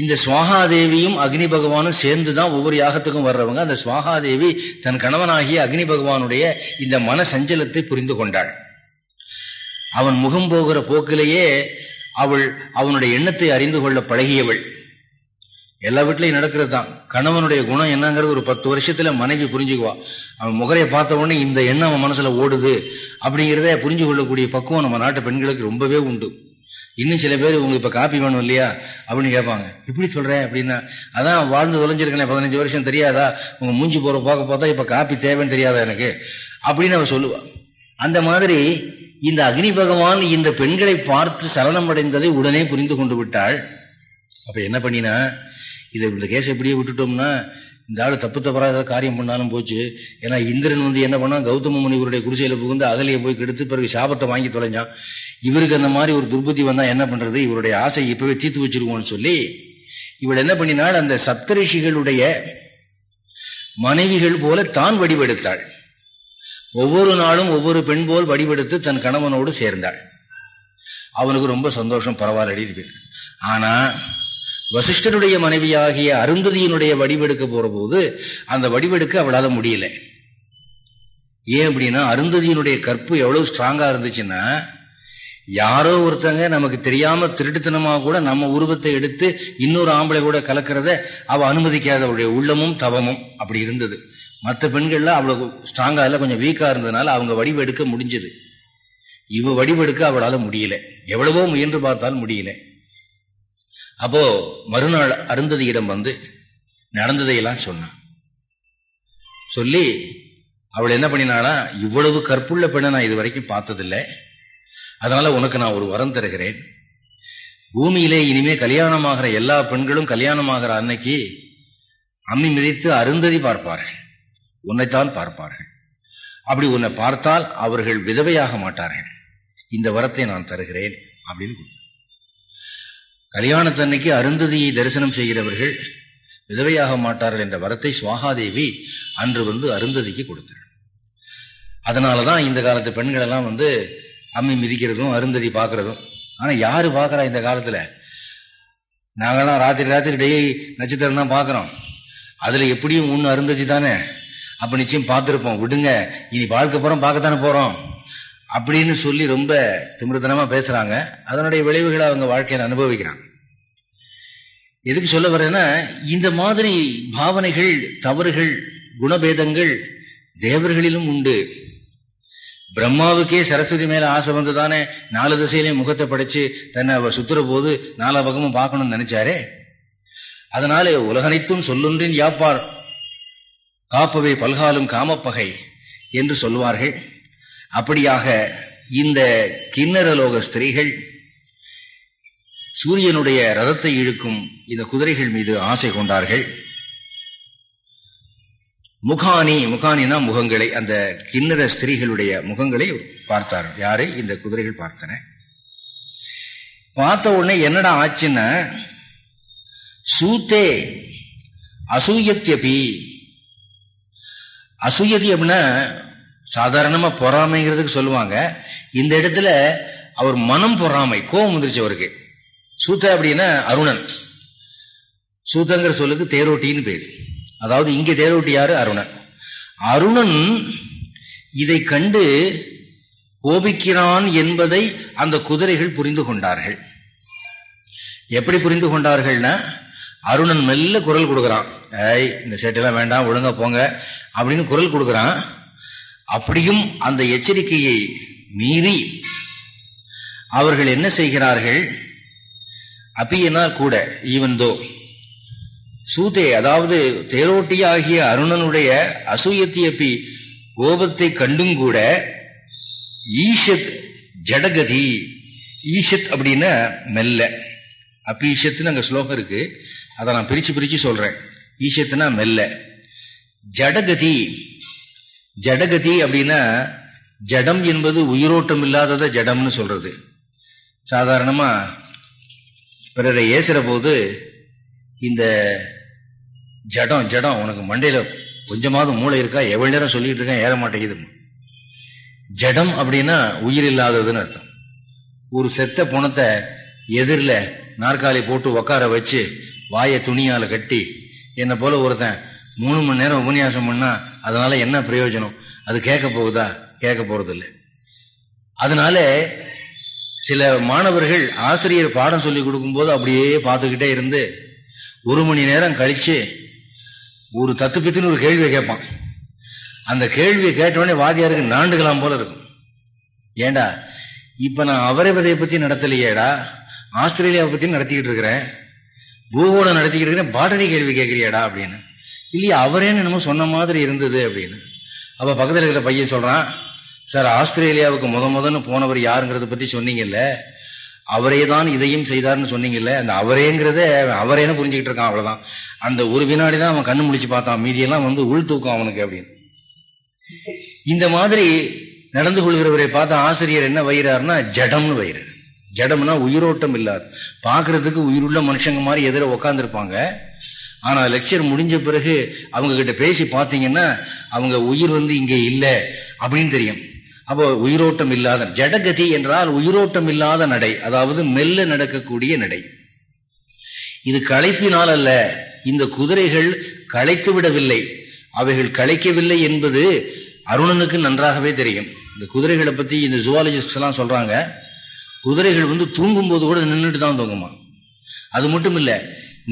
இந்த சுவாகாதேவியும் அக்னி பகவானும் சேர்ந்து தான் ஒவ்வொரு யாகத்துக்கும் வர்றவங்க. அந்த சுவாகாதேவி தன் கணவனாகிய அக்னி பகவானுடைய இந்த மன சஞ்சலத்தை புரிந்து கொண்டாள். அவன் முகம் போகிற போக்கிலேயே அவள் அவனுடைய எண்ணத்தை அறிந்து கொள்ள பழகியவள். எல்லா வீட்லயும் நடக்கிறது தான் கணவனுடைய குணம் என்னங்கிறது ஒரு பத்து வருஷத்துல மனைவி புரிஞ்சுக்குவா. அவன் முகரையை பார்த்த உடனே இந்த எண்ணம் அவன் மனசுல ஓடுது அப்படிங்கிறத புரிஞ்சு கொள்ளக்கூடிய பக்குவம் நம்ம நாட்டு பெண்களுக்கு ரொம்பவே உண்டு. இன்னும் சில பேர் உங்களுக்கு இப்ப காப்பி வேணும் இல்லையா? அப்படின்னு கேட்பாங்க. இப்படி சொல்ற அப்படின்னா அதான் வாழ்ந்து தொலைஞ்சிருக்கேன் பதினஞ்சு வருஷம் தெரியாதா? உங்க மூஞ்சி போற போக பார்த்தா இப்ப காப்பி தேவைன்னு தெரியாதா எனக்கு? அப்படின்னு அவ சொல்லுவா. அந்த மாதிரி இந்த அக்னி பகவான் இந்த பெண்களை பார்த்து சலனம் அடைந்ததை உடனே புரிந்து கொண்டு விட்டாள். அப்ப என்ன பண்ணினா இதை இந்த கேஸ் எப்படியே விட்டுட்டோம்னா இந்த ஆள் தப்பு தவறாக ஏதாவது காரியம் பண்ணாலும் போச்சு. ஏன்னா இந்திரன் வந்து என்ன பண்ணா கௌதம முனிவருடைய குடிசையில புகுந்து அகலியை போய் கெடுத்து பிறகு சாபத்தை வாங்கி தொலைஞ்சான். இவருக்கு அந்த மாதிரி ஒரு துர்புத்தி வந்தா என்ன பண்றது? இவருடைய ஆசை இப்பவே தீர்த்து வச்சிருவோம்னு சொல்லி இவள் என்ன பண்ணினாள்? அந்த சப்தரிஷிகளுடைய மனைவிகள் போல தான் வடிவெடுத்தாள். ஒவ்வொரு நாளும் ஒவ்வொரு பெண் போல் வடிவெடுத்து தன் கணவனோடு சேர்ந்தாள். அவனுக்கு ரொம்ப சந்தோஷம் பரவாயில்ல ஆனா வசிஷ்டருடைய மனைவியாகிய அருந்ததியினுடைய வடிவெடுக்க போற போது அந்த வடிவெடுக்க அவளால முடியல. ஏன் அப்படின்னா அருந்ததியினுடைய கற்பு எவ்வளவு ஸ்ட்ராங்கா இருந்துச்சுன்னா யாரோ ஒருத்தங்க நமக்கு தெரியாம திருட்டுத்தனமாக கூட நம்ம உருவத்தை எடுத்து இன்னொரு ஆம்பளை கூட கலக்கிறத அவ அனுமதிக்காத அவருடைய உள்ளமும் தவமும் அப்படி இருந்தது. மற்ற பெண்கள்லாம் அவ்வளவு ஸ்ட்ராங்கா இல்ல கொஞ்சம் வீக்கா இருந்ததுனால அவங்க வடிவெடுக்க முடிஞ்சது. இவ வடிவெடுக்க அவளால முடியல. எவ்வளவோ முயன்று பார்த்தாலும் முடியல. அப்போ மறுநாள் அருந்ததியிடம் வந்து நடந்ததையெல்லாம் சொன்னான். சொல்லி அவள் என்ன பண்ணினானா இவ்வளவு கற்புள்ள பெண்ணை நான் இது வரைக்கும் பார்த்ததில்லை. அதனால உனக்கு நான் ஒரு வரம் தருகிறேன். பூமியிலே இனிமே கல்யாணமாகிற எல்லா பெண்களும் கல்யாணமாகிற அன்னைக்கு அம்மி மிதித்து அருந்ததி பார்ப்பார்கள். உன்னைத்தான் பார்ப்பார்கள். அப்படி உன்னை பார்த்தால் அவர்கள் விதவையாக மாட்டார்கள். இந்த வரத்தை நான் தருகிறேன் அப்படின்னு கல்யாணத்தன்னைக்கு அருந்ததியை தரிசனம் செய்கிறவர்கள் விதவையாக மாட்டார்கள் என்ற வரத்தை சுவாகாதேவி அன்று வந்து அருந்ததிக்கு கொடுத்தார் அதனாலதான் இந்த காலத்து பெண்கள் எல்லாம் வந்து அம்மி மிதிக்கிறதும் அருந்ததி பார்க்கறதும். ஆனா யாரு பாக்குறா இந்த காலத்துல? நாங்கெல்லாம் ராத்திரி ராத்திரி டெய்லி நட்சத்திரம் தான் பாக்குறோம் அதுல எப்படியும் ஒன்று அருந்ததி தானே? அப்ப நிச்சயம் பார்த்திருப்போம். விடுங்க இனி வாழ்க்கை புறம் பார்க்கத்தானே போறோம்? அப்படின்னு சொல்லி ரொம்ப திமிருத்தனமா பேசுறாங்க. அதனுடைய விளைவுகளை அவங்க வாழ்க்கையில அனுபவிக்கிறாங்க. எதுக்கு சொல்ல வரேன்னா இந்த மாதிரி பாவனைகள் தவறுகள் குணபேதங்கள் தேவர்களிலும் உண்டு. பிரம்மாவுக்கே சரஸ்வதி மேல ஆசை வந்துதானே நாலு திசையிலையும் முகத்தை படைச்சு தன்னை அவர் சுத்துற போது நாலா பக்கமும் பார்க்கணும்னு நினைச்சாரே? அதனாலே உலகனைத்தும் சொல்லொன்றின் யாப்பார். காப்பவை பல்காலும் காமப்பகை என்று சொல்வார்கள். அப்படியாக இந்த கிண்ணரலோக ஸ்திரீகள் சூரியனுடைய ரதத்தை இழுக்கும் இந்த குதிரைகள் மீது ஆசை கொண்டார்கள். முகானி முகானினா முகங்களை அந்த கிண்ணற ஸ்திரீகளுடைய முகங்களை பார்த்தார். யாரு? இந்த குதிரைகள் பார்த்தன. பார்த்த உடனே என்னடா ஆச்சுன்னா சூத்தே அசூயத்தியபி அசூயதி அப்படின்னா சாதாரணமா பொறாமைங்கிறதுக்கு சொல்லுவாங்க. இந்த இடத்துல அவர் மனம் பொறாமை கோபம் வந்துருச்சு அவருக்கு. சூத்த அப்படின்னா அருணன். சூத்தங்கிற சொல்லுக்கு தேரோட்டின்னு பேர். அதாவது இங்க தேரோட்டி யாரு? அருணன். அருணன் இதை கண்டு கோபிக்கிறான் என்பதை அந்த குதிரைகள் புரிந்து கொண்டார்கள். எப்படி புரிந்து கொண்டார்கள்னா அருணன் மெல்ல குரல் கொடுக்குறான். ஏய் இந்த சேட்டெல்லாம் வேண்டாம் ஒழுங்கா போங்க அப்படின்னு குரல் கொடுக்குறான். அப்படியும் அந்த எச்சரிக்கையை மீறி அவர்கள் என்ன செய்கிறார்கள்? அப்பியனா கூட ஈவன் தோ சூதே அதாவது தேரோட்டி ஆகிய அருணனுடைய அசூயத்தியப்பி கோபத்தை கண்டும் கூட ஈஷத் ஜடகதி ஈஷத் அப்படின்னா மெல்ல. அப்பீஷத்துன்னு அங்க ஸ்லோகம் இருக்கு. அதை நான் பிரிச்சு பிரிச்சு சொல்றேன். ஈஷத்துனா மெல்ல. ஜடகதி ஜடகதி அப்படின்னா ஜடம் என்பது உயிரோட்டம் இல்லாதத ஜடம்னு சொல்றது. சாதாரணமா பிறரை ஏசுற போது இந்த ஜடம் ஜடம் உனக்கு மண்டையில கொஞ்சமாவது மூளை இருக்கா? எவ்வளவு நேரம் சொல்லிட்டு இருக்கேன் ஏற மாட்டேங்குது. ஜடம் அப்படின்னா உயிர் இல்லாததுன்னு அர்த்தம். ஒரு செத்த புணத்தை எதிரில் நாற்காலி போட்டு உக்கார வச்சு வாயை துணியால கட்டி என்னை போல ஒருத்தன் மூணு மணி நேரம் உபன்யாசம் பண்ணா அதனால என்ன பிரயோஜனம்? அது கேட்க போகுதா? கேட்க போறது இல்லை அதனால சில மாணவர்கள் ஆசிரியர் பாடம் சொல்லி கொடுக்கும்போது அப்படியே பார்த்துக்கிட்டே இருந்து ஒரு மணி நேரம் கழிச்சு ஒரு தத்து பித்துன்னு ஒரு கேள்வியை கேட்பான். அந்த கேள்வியை கேட்டவொடனே வாதியாருக்கு நாண்டுகளாம் போல இருக்கும். ஏண்டா இப்ப நான் அவரைவதையை பத்தி நடத்தலையேடா? ஆஸ்திரேலியாவை பத்தி நடத்திக்கிட்டு இருக்கிறேன். பூகோளம் நடத்திக்கிட்டு இருக்கிறேன். பாட்டனி கேள்வி கேட்கிறியாடா அப்படின்னு. இல்லையா அவரேன்னு என்னமோ சொன்ன மாதிரி இருந்தது அப்படின்னு. அப்ப பக்கத்தில் இருக்கிற பையன் சொல்றான் சார் ஆஸ்திரேலியாவுக்கு முத முதன்னு போனவர் யாருங்கிறத பத்தி சொன்னீங்கல்ல? அவரே தான் இதையும் செய்தார்னு சொன்னீங்கல்ல? அந்த அவரேங்கிறத அவரேன்னு புரிஞ்சுக்கிட்டு இருக்கான் அவ்வளவுதான். அந்த ஒரு வினாடி தான் அவன் கண்ணு முடிச்சு பார்த்தான். மீதியெல்லாம் வந்து உள் தூக்கம் அவனுக்கு அப்படின்னு. இந்த மாதிரி நடந்து கொள்கிறவரை பார்த்த ஆசிரியர் என்ன வயிறாருன்னா ஜடம்னு வயிறு ஜடம்னா உயிரோட்டம் இல்லாது. பாக்குறதுக்கு உயிருள்ள மனுஷங்க மாதிரி எதிர உக்காந்துருப்பாங்க. ஆனால் லெக்சர் முடிஞ்ச பிறகு அவங்க கிட்ட பேசி பார்த்தீங்கன்னா அவங்க உயிர் வந்து இங்கே இல்லை அப்படின்னு தெரியும். அப்போ உயிரோட்டம் இல்லாத ஜடகதி என்றால் உயிரோட்டம் இல்லாத நடை அதாவது மெல்ல நடக்கக்கூடிய நடை. இது களைப்பினால் அல்ல இந்த குதிரைகள் களைத்து விடவில்லை. அவைகள் களைக்கவில்லை என்பது அருணனுக்கு நன்றாகவே தெரியும். இந்த குதிரைகளை பத்தி இந்த ஜுவாலஜிஸ்ட் எல்லாம் சொல்றாங்க. குதிரைகள் வந்து தூங்கும் போது கூட நின்றுட்டு தான் தூங்குமா? அது மட்டும் இல்லை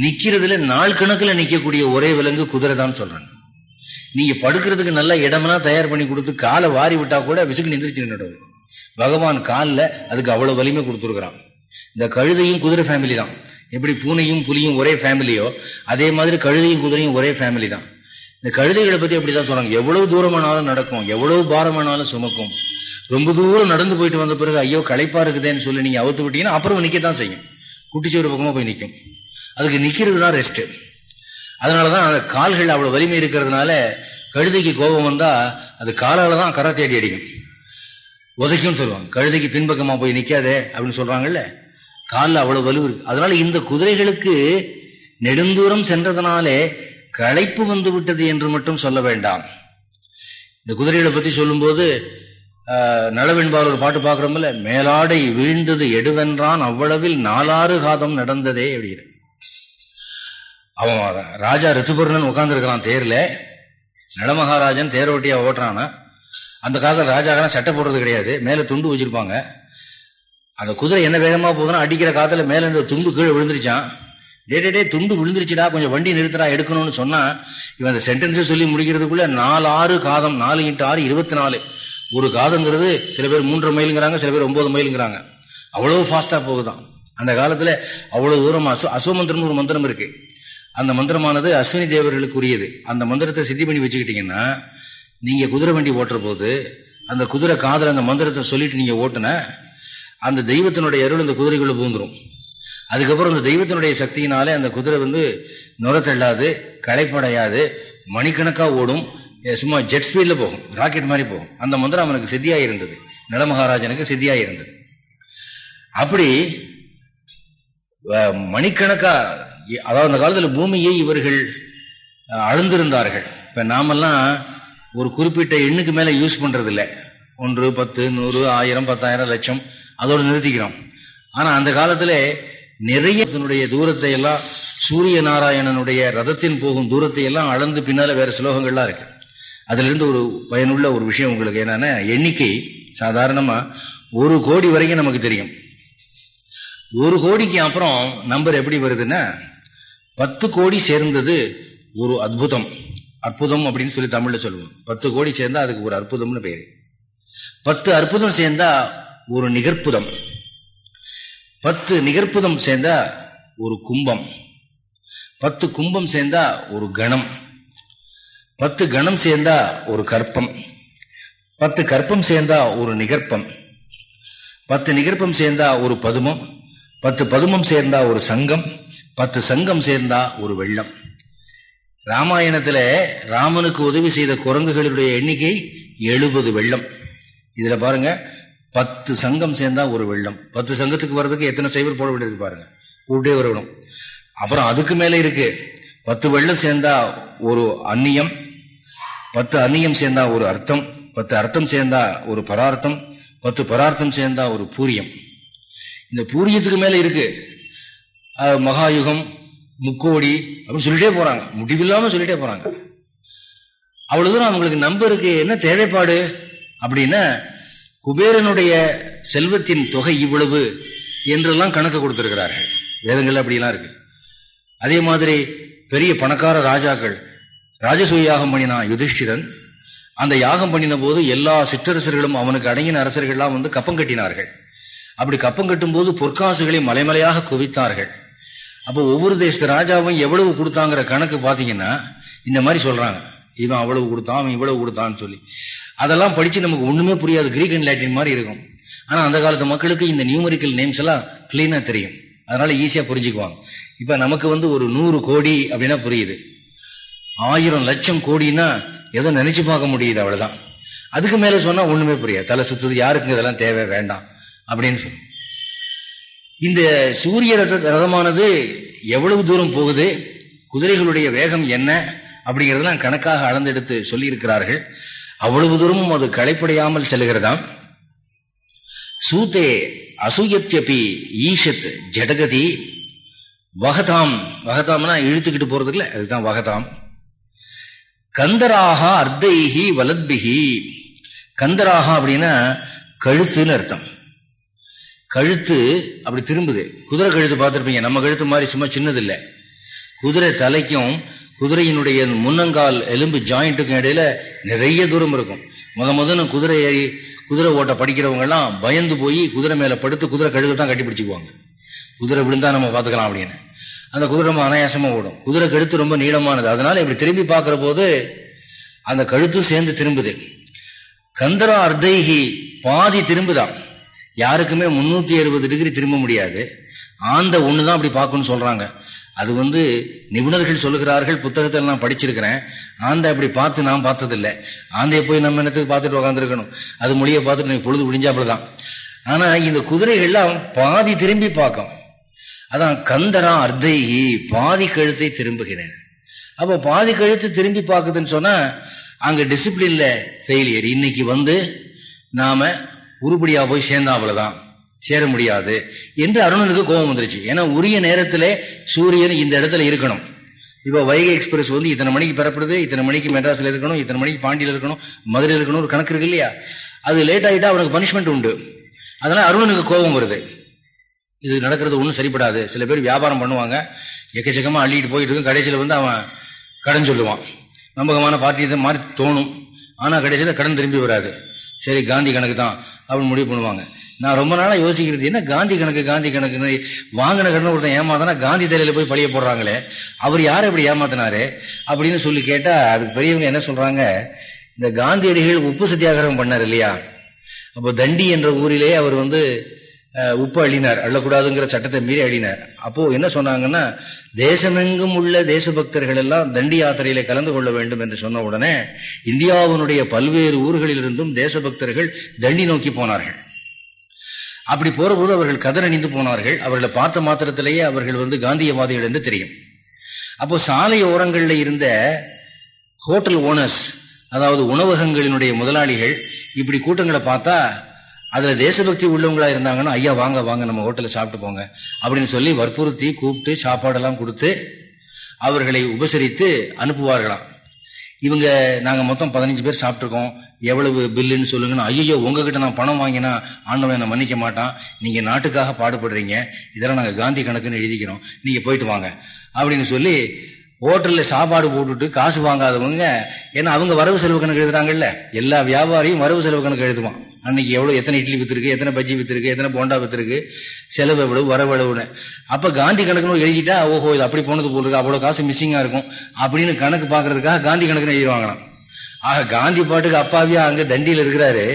நிக்கிறதுல நாள் கணக்குல நிக்கக்கூடிய ஒரே விலங்கு குதிரை தான் சொல்றாங்க. நீங்க படுக்கிறதுக்கு நல்ல இடமெல்லாம் தயார் பண்ணி கொடுத்து காலை வாரி விட்டா கூட விசுக்கு நிந்திரிச்சு நின்றுடுது பகவான் காலில் அதுக்கு அவ்வளவு வலிமை கொடுத்துருக்குறான். இந்த கழுதையும் குதிரை ஃபேமிலி தான். எப்படி பூனையும் புலியும் ஒரே ஃபேமிலியோ அதே மாதிரி கழுதையும் குதிரையும் ஒரே ஃபேமிலி தான். இந்த கழுதைகளை பத்தி அப்படிதான் சொல்றாங்க. எவ்வளவு தூரமானாலும் நடக்கும் எவ்வளவு பாரமானாலும் சுமக்கும். ரொம்ப தூரம் நடந்து போயிட்டு வந்த பிறகு ஐயோ களைப்பா இருக்குதேன்னு சொல்லி நீங்க அவுத்து விட்டீங்கன்னா அப்புறம் நிக்கத்தான் செய்யும். குட்டிச்சோறு பக்கமா போய் நிற்கும் அதுக்கு நிக்கிறது தான் ரெஸ்ட் அதனாலதான் அந்த கால்கள் அவ்வளவு வலிமை இருக்கிறதுனால கழுதைக்கு கோபம் வந்தா அது காலால் தான் கரை தேடி அடிக்கும். உதைக்கும் சொல்லுவாங்க. கழுதைக்கு பின்பக்கமா போய் நிக்காதே அப்படின்னு சொல்றாங்கல்ல? காலில் அவ்வளவு வலு இருக்கு. அதனால இந்த குதிரைகளுக்கு நெடுந்தூரம் சென்றதனாலே களைப்பு வந்து விட்டது என்று மட்டும் சொல்ல வேண்டாம். இந்த குதிரைகளை பத்தி சொல்லும்போது நலவென்பால் ஒரு பாட்டு பாக்குறோம்ல மேலாடை வீழ்ந்தது எடுவென்றான் அவ்வளவில் நாலாறு காதம் நடந்ததே அப்படின்னு அவன் ராஜா ரித்துபர்ணன் உட்காந்துருக்கிறான் தேர்ல. நலமகாராஜன் தேர் ஓட்டுறான்னா அந்த காலத்தில் ராஜாக்கெல்லாம் சட்டை போடுறது கிடையாது. மேலே துண்டு வச்சிருப்பாங்க. அந்த குதிரை என்ன வேகமாக போகுதுன்னா அடிக்கிற காத்துல மேலே இந்த துண்டு கீழே விழுந்துருச்சான். டே டே துண்டு விழுந்துருச்சுடா கொஞ்சம் வண்டி நிறுத்தடா எடுக்கணும்னு சொன்னால் இவன் அந்த சென்டென்ஸை சொல்லி முடிக்கிறதுக்குள்ள நாலு ஆறு காதம் நாலு இன்ட்டு ஆறு இருபத்தி நாலு ஒரு காதங்கிறது சில பேர் மூன்று மைலுங்கிறாங்க சில பேர் ஒம்பது மைலுங்கிறாங்க. அவ்வளவு ஃபாஸ்ட்டாக போகுதான். அந்த காலத்தில் அவ்வளோ தூரம் அசு அஸ்வமந்திரம் ஒரு மந்திரம் இருக்குது அந்த மந்திரமானது அஸ்வினி தேவர்களுக்கு உரியது அந்த மந்திரத்தை சித்தி பண்ணி வச்சுக்கிட்டீங்கன்னா நீங்க குதிரை வண்டி ஓட்டுற போது அந்த குதிரை காதல் அந்த மந்திரத்தை சொல்லிட்டு நீங்க ஓட்டுன அந்த தெய்வத்தினுடைய அருள் அந்த குதிரைக்குள்ள பூந்துரும் அதுக்கப்புறம் அந்த தெய்வத்தினுடைய சக்தியினாலே அந்த குதிரை வந்து நுரத்தெல்லாது களைப்படையாது மணிக்கணக்கா ஓடும் சும்மா ஜெட் ஸ்பீட்ல போகும் ராக்கெட் மாதிரி போகும். அந்த மந்திரம் அவனுக்கு சித்தியா இருந்தது நடமகாராஜனுக்கு சித்தியா இருந்தது அப்படி மணிக்கணக்கா அதாவது அந்த காலத்தில் பூமியை இவர்கள் அழுந்திருந்தார்கள். இப்போ நாமெல்லாம் ஒரு குறிப்பிட்ட எண்ணுக்கு மேலே யூஸ் பண்ணுறதில்ல ஒன்று பத்து நூறு ஆயிரம் பத்தாயிரம் லட்சம் அதோடு நிறுத்திக்கிறோம். ஆனால் அந்த காலத்தில் நிறைய தூரத்தை எல்லாம் சூரிய நாராயணனுடைய ரதத்தின் போகும் தூரத்தை எல்லாம் அளந்து பின்னால வேற ஸ்லோகங்கள்லாம் இருக்கு. அதுல இருந்து ஒரு பயனுள்ள ஒரு விஷயம் உங்களுக்கு என்னன்னா எண்ணிக்கை. சாதாரணமாக ஒரு கோடி வரைக்கும் நமக்கு தெரியும். ஒரு கோடிக்கு அப்புறம் நம்பர் எப்படி வருதுன்னா பத்து கோடி சேர்ந்தது ஒரு அற்புதம். அற்புதம் அப்படின்னு சொல்லி தமிழ்ல சொல்லுவோம். பத்து கோடி சேர்ந்தா அதுக்கு ஒரு அற்புதம்னு பேரு. பத்து அற்புதம் சேர்ந்தா ஒரு நிகர்ப்புதம். பத்து நிகர்ப்புதம் சேர்ந்தா ஒரு கும்பம். பத்து கும்பம் சேர்ந்தா ஒரு கணம். பத்து கணம் சேர்ந்தா ஒரு கற்பம். பத்து கற்பம் சேர்ந்தா ஒரு நிகர்ப்பம். பத்து நிகர்ப்பம் சேர்ந்தா ஒரு பதுமம். பத்து பதுமம் சேர்ந்தா ஒரு சங்கம். பத்து சங்கம் சேர்ந்தா ஒரு வெள்ளம். ராமாயணத்துல ராமனுக்கு உதவி செய்த குரங்குகளுடைய எண்ணிக்கை எழுபது வெள்ளம். இதுல பாருங்க பத்து சங்கம் சேர்ந்தா ஒரு வெள்ளம். பத்து சங்கத்துக்கு வர்றதுக்கு எத்தனை சைவர் போட வேண்டியது பாருங்க. கூட்டே வரணும். அப்புறம் அதுக்கு மேல இருக்கு பத்து வெள்ளம் சேர்ந்தா ஒரு அந்நியம் பத்து அந்நியம் சேர்ந்தா ஒரு அர்த்தம் பத்து அர்த்தம் சேர்ந்தா ஒரு பரார்த்தம் பத்து பரார்த்தம் சேர்ந்தா ஒரு பூரியம். இந்த பூரியத்துக்கு மேல இருக்கு மகாயுகம் முக்கோடி அப்படின்னு சொல்லிட்டே போறாங்க. முடிவில்லாம சொல்லிட்டே போறாங்க. அவ்வளவு தூரம் அவங்களுக்கு நம்பருக்கு என்ன தேவைப்பாடு? அப்படின்னா குபேரனுடைய செல்வத்தின் தொகை இவ்வளவு என்றெல்லாம் கணக்கு கொடுத்திருக்கிறார்கள். வேதங்கள் அப்படிலாம் இருக்கு. அதே மாதிரி பெரிய பணக்கார ராஜாக்கள் ராஜசூய யாகம் பண்ணினான் யுதிஷ்டிரன் அந்த யாகம் பண்ணின போது எல்லா சிற்றரசர்களும் அவனுக்கு அடங்கின அரசர்கள்லாம் வந்து கப்பம் கட்டினார்கள். அப்படி கப்பம் கட்டும் போது பொற்காசுகளை மலைமலையாக குவித்தார்கள். அப்போ ஒவ்வொரு தேசத்து ராஜாவும் எவ்வளவு கொடுத்தாங்கிற கணக்கு பார்த்தீங்கன்னா இந்த மாதிரி சொல்றாங்க. இவன் அவ்வளவு கொடுத்தான் அவன் இவ்வளவு கொடுத்தான்னு சொல்லி. அதெல்லாம் படிச்சு நமக்கு ஒண்ணுமே புரியாது கிரீக் அண்ட் லாட்டின் மாதிரி இருக்கும். ஆனா அந்த காலத்து மக்களுக்கு இந்த நியூமரிக்கல் நேம்ஸ் எல்லாம் கிளீனா தெரியும். அதனால ஈஸியா புரிஞ்சுக்குவாங்க. இப்ப நமக்கு வந்து ஒரு நூறு கோடி அப்படின்னா புரியுது. ஆயிரம் லட்சம் கோடின்னா ஏதோ நினைச்சு பார்க்க முடியுது அவ்வளவுதான். அதுக்கு மேல சொன்னா ஒண்ணுமே புரியாது. தலை சுத்துது யாருக்கு இதெல்லாம் தேவை வேண்டாம் அப்படின்னு சொல்லி. இந்த சூரிய ரத ரதமானது எவ்வளவு தூரம் போகுது? குதிரைகளுடைய வேகம் என்ன? அப்படிங்கிறதெல்லாம் கணக்காக அளந்தெடுத்து சொல்லியிருக்கிறார்கள். அவ்வளவு தூரமும் அது களைப்படையாமல் செல்கிறதாம். சூத்தே அசூயத்யபி ஈஷத் ஜடகதி. வகதாம் வகதாம்னா இழுத்துக்கிட்டு போறதுக்குல அதுதான் வகதாம். கந்தராகா அர்த்தைகி வலத்பிகி கந்தராகா அப்படின்னா கழுத்துன்னு அர்த்தம். கழுத்து அப்படி திரும்புது. குதிரை கழுத்து பார்த்துருப்பீங்க. நம்ம கழுத்து மாதிரி சும்மா சின்னது இல்லை குதிரை தலைக்கும் குதிரையினுடைய முன்னங்கால் எலும்பு ஜாயிண்ட்டுக்கும் இடையில நிறைய தூரம் இருக்கும். முத முதன்னு குதிரை ஏறி குதிரை ஓட்ட படிக்கிறவங்கலாம் பயந்து போய் குதிரை மேல படுத்து குதிரை கழுகு தான் கட்டி பிடிச்சிக்குவாங்க. குதிரை விழுந்தா நம்ம பார்த்துக்கலாம் அப்படின்னு. அந்த குதிரை ரொம்ப அனாயாசமா ஓடும். குதிரை கழுத்து ரொம்ப நீளமானது. அதனால இப்படி திரும்பி பார்க்கிற போது அந்த கழுத்தும் சேர்ந்து திரும்புது. கந்தரா அர்த்தைகி பாதி திரும்புதான் யாருக்குமே முன்னூத்தி அறுபது டிகிரி திரும்ப முடியாது. ஆந்த ஒண்ணுதான் அப்படி பார்க்கணும்னு சொல்றாங்க. அது வந்து நிபுணர்கள் சொல்லுகிறார்கள் புத்தகத்தை நான் படிச்சிருக்கிறேன். ஆந்தை அப்படி பார்த்து நான் பார்த்ததில்லை. ஆந்தையை போய் நம்ம என்னத்துக்கு பார்த்துட்டு உட்காந்துருக்கணும் அது மொழியை பார்த்துட்டு பொழுது விடிஞ்சாப்புலதான். ஆனா இந்த குதிரைகள்லாம் பாதி திரும்பி பார்க்கும். அதான் கந்தரா அர்த்தைகி பாதி கழுத்தை திரும்புகிறேன். அப்போ பாதி கழுத்து திரும்பி பார்க்குதுன்னு சொன்னா அங்க டிசிப்ளின்ல ஃபெயிலியர் இன்னைக்கு வந்து நாம உருப்படியா போய் சேர்ந்தா அவ்வளவுதான். சேர முடியாது. என்று அருணனுக்கு கோபம் வந்துருச்சு. ஏன்னா உரிய நேரத்திலே சூரியன் இந்த இடத்துல இருக்கணும். இப்போ வைகை எக்ஸ்பிரஸ் வந்து இத்தனை மணிக்கு பெறப்படுது இத்தனை மணிக்கு மெட்ராஸ்ல இருக்கணும் இத்தனை மணிக்கு பாண்டியில் இருக்கணும் மதுரையில் இருக்கணும் ஒரு கணக்கு இருக்கு இல்லையா? அது லேட் ஆகிட்டா அவனுக்கு பனிஷ்மெண்ட் உண்டு. அதனால அருணனுக்கு கோபம் வருது. இது நடக்கிறது ஒன்றும் சரிப்படாது. சில பேர் வியாபாரம் பண்ணுவாங்க. எக்கச்சக்கமாக அள்ளிட்டு போயிட்டு இருக்கும் கடைசியில் வந்து அவன் கடன் சொல்லுவான். நம்பகமான பார்ட்டி மாதிரி தோணும். ஆனால் கடைசியில் கடன் திரும்பி வராது. சரி காந்தி கணக்கு தான் அப்படின்னு முடிவு பண்ணுவாங்க. நான் ரொம்ப நாளாக யோசிக்கிறது என்ன காந்தி கணக்கு காந்தி கணக்குன்னு வாங்கின கடன் ஒருத்தன் ஏமாத்தானா காந்தி தலையில் போய் பழிய போடுறாங்களே அவர் யார் இப்படி ஏமாத்தினாரு அப்படின்னு சொல்லி கேட்டால் அதுக்கு பெரியவங்க என்ன சொல்கிறாங்க இந்த காந்தியடிகள் உப்பு சத்தியாகிரகம் பண்ணார் இல்லையா? அப்போ தண்டி என்ற ஊரிலே அவர் வந்து உப்பு அழினார் அள்ளக்கூடாதுங்கிற சட்டத்தை மீறி அழினார் அப்போ என்ன சொன்னாங்கன்னா தேசமெங்கும் உள்ள தேசபக்தர்கள் எல்லாம் தண்டி யாத்திரையில கலந்து கொள்ள வேண்டும் என்று சொன்ன உடனே இந்தியாவினுடைய பல்வேறு ஊர்களிலிருந்தும் தேசபக்தர்கள் தண்டி நோக்கி போனார்கள். அப்படி போறபோது அவர்கள் கதறணிந்து போனார்கள். அவர்களை பார்த்த மாத்திரத்திலேயே அவர்கள் வந்து காந்தியவாதிகள் என்று தெரியும். அப்போ சாலை ஓரங்களில் இருந்த ஹோட்டல் ஓனர்ஸ் அதாவது உணவகங்களினுடைய முதலாளிகள் இப்படி கூட்டங்களை பார்த்தா அதுல தேசபக்தி உள்ளவங்களா இருந்தாங்கன்னா ஐயா வாங்க வாங்க நம்ம ஹோட்டல்ல சாப்பிட்டு போங்க. அப்படின்னு சொல்லி வற்புறுத்தி கூப்பிட்டு சாப்பாடெல்லாம் கொடுத்து அவர்களை உபசரித்து அனுப்புவார்களாம். இவங்க நாங்க மொத்தம் பதினஞ்சு பேர் சாப்பிட்டுருக்கோம். எவ்வளவு பில்லுன்னு சொல்லுங்கன்னா. ஐயோ உங்ககிட்ட நான் பணம் வாங்கினா ஆண்டவன் என்ன மன்னிக்க மாட்டான். நீங்க நாட்டுக்காக பாடுபடுறீங்க. இதெல்லாம் நாங்க காந்தி கணக்குன்னு எழுதிக்கிறோம். நீங்க போயிட்டு வாங்க. அப்படின்னு சொல்லி ஹோட்டலில் சாப்பாடு போட்டுட்டு காசு வாங்காதவங்க ஏன்னா அவங்க வரவு செலவு கணக்கு எழுதுறாங்கல்ல. எல்லா வியாபாரியும் வரவு செலவு கணக்கு எழுதுவான். அன்னைக்கு எவ்வளோ எத்தனை இட்லி வித்துருக்கு எத்தனை பஜ்ஜி வித்துருக்கு எத்தனை போண்டா வித்துருக்கு செலவு எவ்வளவு வரவளவுன்னு அப்போ காந்தி கணக்குன்னு எழுதிட்டா ஓஹோ இது அப்படி போனது போல் இருக்கு அவ்வளோ காசு மிஸ்ஸிங்காக இருக்கும் அப்படின்னு கணக்கு பார்க்கறதுக்காக காந்தி கணக்குன்னு எழுதிவாங்களாம் ஆக காந்தி பாட்டுக்கு அப்பாவியா அங்கே தண்டியில் இருக்கிறாரு.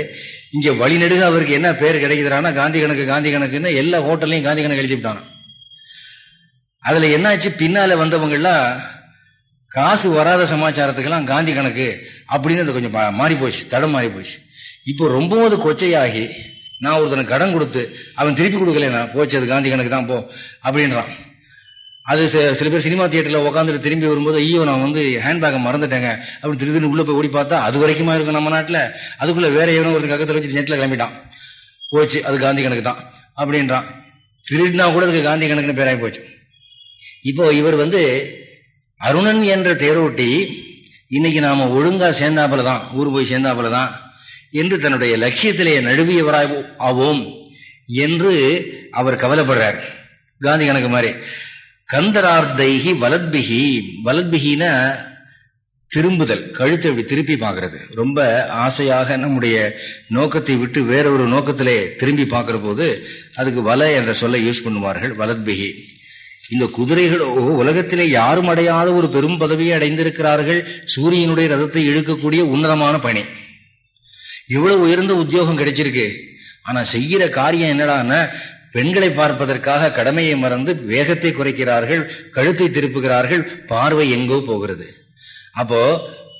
இங்கே வழிநடுக அவருக்கு என்ன பேர் கிடைக்குதுறானா காந்தி கணக்கு காந்தி கணக்குன்னு எல்லா ஹோட்டல்லையும் காந்தி கணக்கு எழுதிவிட்டாங்க அதுல என்னாச்சு? பின்னால வந்தவங்கெல்லாம் காசு வராத சமாச்சாரத்துக்கெல்லாம் காந்தி கணக்கு அப்படின்னு அது கொஞ்சம் மாறி போச்சு தடம் மாறி போச்சு இப்போ ரொம்பவது கொச்சையாகி நான் ஒருத்தனுக்கு கடன் கொடுத்து அவன் திருப்பி கொடுக்கலனா போச்சு அது காந்தி கணக்கு தான் போ அப்படின்றான். அது சில பேர் சினிமா தியேட்டர்ல உட்காந்துட்டு திரும்பி வரும்போது ஐயோ நான் வந்து ஹேண்ட்பேக்கை மறந்துட்டேங்க அப்படின்னு திருப்பி உள்ள போய் ஓடி பார்த்தா அது வரைக்குமா இருக்கும் நம்ம நாட்டில்? அதுக்குள்ள வேற எவனோ ஒருத்தர் கக்கத்தில் வச்சு நெட்டில் கிளம்பிட்டான். போச்சு அது காந்தி கணக்கு தான் அப்படின்றான். திருடினா கூட அதுக்கு காந்தி கணக்குன்னு பேராகி போச்சு. இப்போ இவர் வந்து அருணன் என்ற தேரோட்டி இன்னைக்கு நாம ஒழுங்கா சேர்ந்தாப்புல தான் ஊர் போய் சேர்ந்தாப்புல தான் என்று தன்னுடைய லட்சியத்திலேயே நழுவியவராய் ஆவோம் என்று அவர் கவலைப்படுறார். காந்தி கணக்கு மாதிரி. கந்தரார்த்தைகி வலத்பிகி. வலத்பிகின திரும்புதல் கழுத்தை அப்படி திருப்பி பார்க்கறது. ரொம்ப ஆசையாக நம்முடைய நோக்கத்தை விட்டு வேற ஒரு நோக்கத்திலே திரும்பி பார்க்கிற போது அதுக்கு வல என்ற சொல்லை யூஸ் பண்ணுவார்கள் வலத்பிகி. இந்த குதிரைகளோ உலகத்திலே யாரும் அடையாத ஒரு பெரும் பதவியை அடைந்திருக்கிறார்கள். சூரியனுடைய ரதத்தை இழுக்கக்கூடிய உன்னதமான பணி. இவ்வளவு உயர்ந்த உத்தியோகம் கிடைச்சிருக்கு. ஆனா செய்கிற காரியம் என்னடான்னா பெண்களை பார்ப்பதற்காக கடமையை மறந்து வேகத்தை குறைக்கிறார்கள் கழுத்தை திருப்புகிறார்கள் பார்வை எங்கோ போகிறது. அப்போ